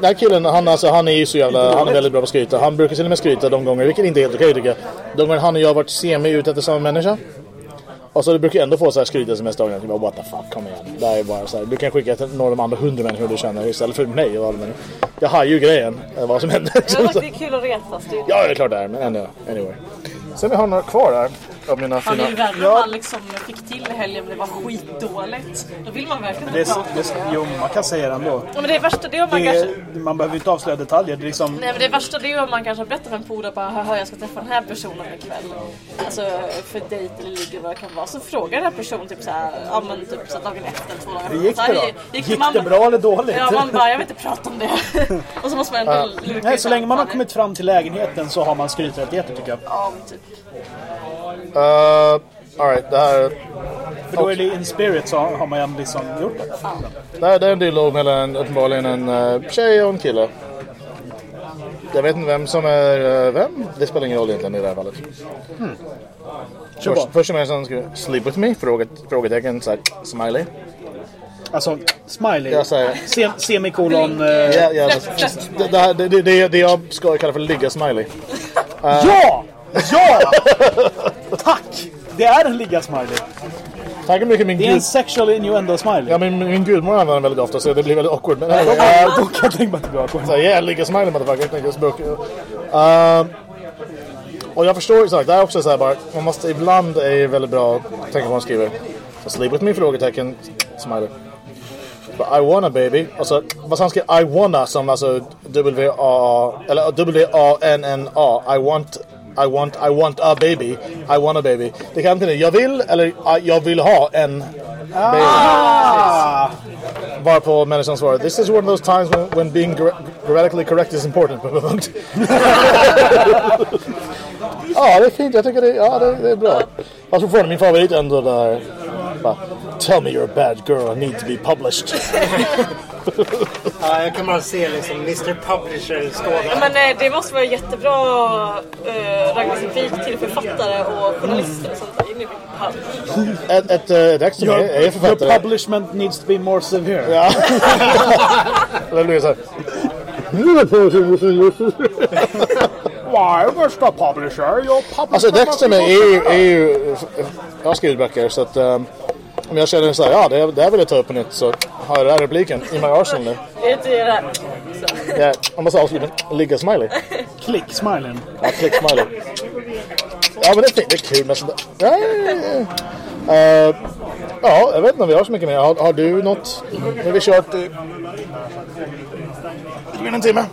den här killen, han, alltså, han är ju så jävla... Han är väldigt bra på att skryta. Han brukar till och med skryta de gånger, vilket inte är helt okej tycker jag. De gånger han och jag har varit semi ute efter samma människa. Och så brukar jag ändå få så här skryt sms-dagar. Jag bara, what the fuck, kom igen. Det här är bara så här, du kan skicka till några av de andra hundra människor du känner istället för mig. Och men jag hajar ju grejen, eh, vad som händer. Det är kul att är, ja, det är klart det är, men ändå. Anyway. Sen vi har några kvar här. Av mina han är fina... värre om man liksom fick till helgen men det var skitdåligt. Då vill man verkligen Det är, inte så- prata. det jo, man kan säga det ändå. Ja, men det värsta det är om man Det kanske... man behöver inte avslöja detaljer. Det är liksom, Nej men det värsta det är om man kanske berättar för en polare bara Haha jag ska träffa den här personen ikväll Alltså för dejt eller ligger vad det kan vara Så frågar den här personen typ såhär Ja men typ så dagen efter, två dagar Hur gick det då? Gick, Gick man, det bra eller dåligt? Ja man bara jag vill inte prata om det Och så måste man ändå luka nej, så länge man har kommit fram till lägenheten så har man skryträttigheter tycker jag. Ja men typ Uh, Alright, det här... För då är det in spirit så har man ju liksom gjort det. Det här det är en dildo mellan uppenbarligen en uh, tjej och en kille. Jag vet inte vem som är eh, vem. Det spelar ingen roll egentligen i det här fallet. Kör Först, på. först och främst han skulle sleep with me? Fråget, frågetecken, så här, smiley. Alltså, smiley. Jag säger- Sem semikolon. eh, Ja, ja, det, det, det, det, jag ska kalla för ligga smiley. Ja! Ja! Tack! Det är en ligga-smiley. Tack så mycket min Det är en gud. sexual innuendo-smiley. Ja, min, min gudmor använder den väldigt ofta så det blir väldigt awkward. Men anyway, uh, då kan jag tänka mig att det blir awkward. Så yeah, ligga smiley motherfucker. tänkte jag så brukar jag. Uh, och jag förstår ju sagt, det är också så här bara, man måste ibland är det väldigt bra att tänka på vad man skriver. Så sleep with me? Frågetecken, smiley. But I wanna baby. Och så, vad han skrev I wanna som alltså W-A, eller W-A-N-N-A. I want, I want, I want a baby. I want a baby. Det kan antingen jag vill eller jag vill ha en baby. Ah! Varpå människan svarar This is one of those times when, when being gra- grammatically correct is important. Ja, det är fint. Jag tycker det, ja, det, det är bra. Tror fortfarande min favorit ändå där. Bara, Tell me you're a bad girl, I need to be published. Ja, jag kan bara se liksom Mr Publisher stå där. Men eh, det måste vara jättebra eh, raggningsreplik till författare och journalister och sånt där. Ett, ett, eh, ett ex som är, är Your författare. publishment needs to be more severe. Ja. det blir så här. Why, Mr Publisher? Your publisher Alltså Dexter är ju, är ju... Jag har skrivit böcker så att... Um, om jag känner så här, ja det, det här vill jag ta upp på nytt så har jag den här repliken i my arsenal nu. Det är inte det där. Så. Ja, man måste avsluta ligga smiley. Klick, smilen. Ja, klick smiley. Ja men det är fint, det är kul med sånt där. Ja, ja, ja. Eh, ja, jag vet inte om vi har så mycket mer. Har, har du något? Nu har vi kört i... En timme.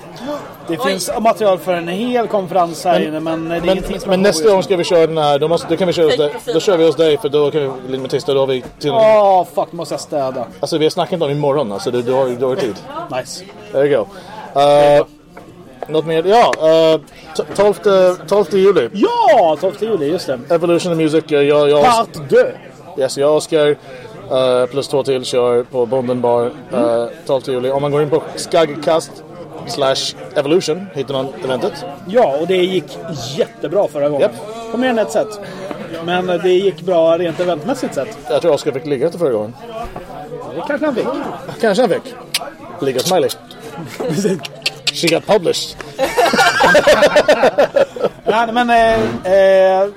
Det finns material för en hel konferens här inne men det är Men, ingenting som men nästa gång ska vi köra den här, då, måste, då kan vi köra hos dig. Då kör vi hos dig för då kan vi bli med Tista, då har vi till Åh, fuck, måste jag städa. Alltså vi har snackat inte om imorgon, alltså du, du, har, du har tid. Nice. There you go. Uh, något mer? Ja, uh, t- 12, 12 juli. Ja, 12 juli, just det. Evolution of Music. eh, Jag, jag, Part 2. yes, jag och Oskar uh, plus två till kör på Bonden Bar uh, 12 juli. Om man går in på Skaggcast slash Evolution hittar man eventet. Ja, och det gick jättebra förra gången. På mer än ett sätt. Men det gick bra rent eventmässigt sett. Jag tror Oskar fick ligga efter förra gången. Det kanske han fick. Kanske han fick. Ligga smiley. She got published. Nej, men... Eh, eh,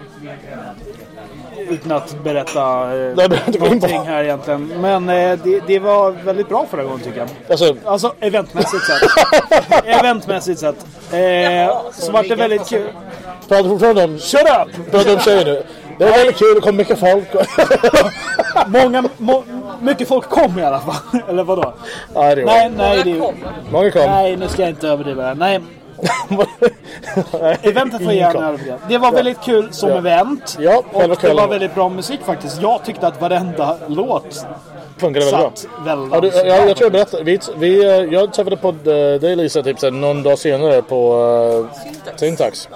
utan att berätta eh, Nej, någonting här egentligen. Men eh, det, det var väldigt bra förra gången tycker jag. Alltså, Alltså eventmässigt sett. eventmässigt sett. Eh, så vart det väldigt kul. pratar fortfarande om... Shut up! Pratar om tjejer nu. Det var väldigt kul, det kom mycket folk. Många, må, mycket folk kom i alla fall. Eller vadå? Nej, det var Nej, nej. Det, kom. är- Många kom. nej, nu ska jag inte överdriva. Nej, eventet var gärna överdriva. Det var väldigt kul som Ja. event. Ja, och det var väldigt bra musik faktiskt. Jag tyckte att varenda låt Funkade väldigt bra. Ja, du, jag, jag tror jag berättade. Vi, vi, eh, jag träffade på eh, dig Lisa typ så här, någon dag senare på uh, Syntax.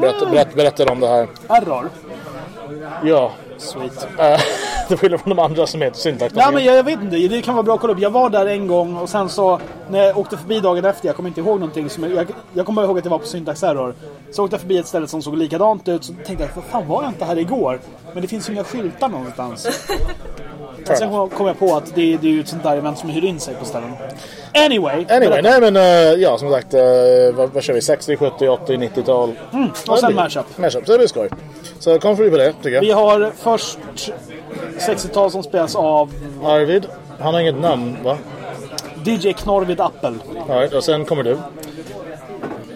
Berätt, berätt, berättade om det här. Error. Ja. Sweet. Det skiljer från de andra som heter Syntax. Nej men jag, jag vet inte, det kan vara bra att kolla upp. Jag var där en gång och sen så när jag åkte förbi dagen efter, jag kommer inte ihåg någonting. Som jag, jag, jag kommer ihåg att det var på Syntax Error. Så åkte jag förbi ett ställe som såg likadant ut, så tänkte jag, vad fan var jag inte här igår? Men det finns ju inga skyltar någonstans. Sen kom kom jag på att det, det är ju ett sånt där event som hyr in sig på ställen. Anyway. Anyway, nej men uh, ja som sagt, uh, vad, vad kör vi? 60, 70, 80, 90-tal? Mm, och sen mashup. Mashup, så det blir skoj. Så kom förbi på det tycker jag. Vi har först 60-tal som spelas av Arvid, han har inget namn va? DJ Knorvid Appel. Right, och sen kommer du.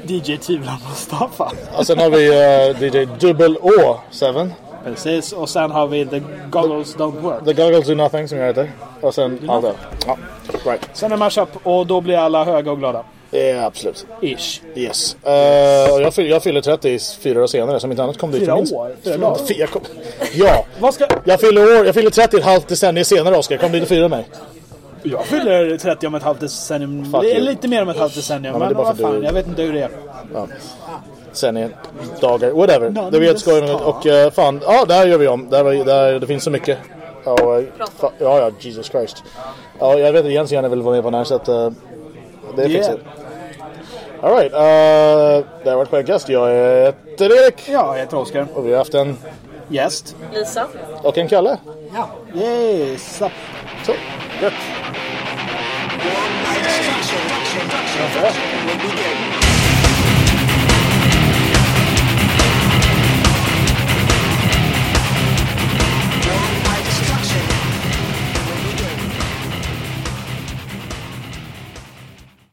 DJ Tvivlar Mustafa. Och sen har vi uh, DJ Dubbel Å 7. Precis, och sen har vi The Goggles Don't Work. The Goggles Do Nothing som jag heter. Och sen allt det. Ja, right. Sen är mashup och då blir alla höga och glada. Ja, absolut. Ish. Yes. Uh, jag, fyller, jag fyller 30 fyra år senare, som inte annat kom dit. Fyra år? Fyra dagar? Fyra- jag kom, ja. Vad ska... Jag fyller, år, jag fyller 30 ett halvt decennium senare, Oskar. Kom dit och fira mig. Jag fyller 30 om ett halvt decennium. Lite mer om ett halvt decennium. Ja, men men det är bara vad fan, du- jag vet inte hur det är. Sen är dagar, whatever. None det blir jätteskoj. Och uh, fan, ja, där gör vi om. Där, var- där, det finns så mycket. Ja, och, eh, ja, ja, Jesus Christ. Ja, jag vet att Jens gärna vill vara med på den här, så att uh, det är Yeah. fixat. Alright, uh, det har varit gäst. Jag heter Erik. Ja, jag heter Oskar. Och vi har haft en, Gäst. Lisa. och en Kalle. Yay, sup. Så, gött. Begin.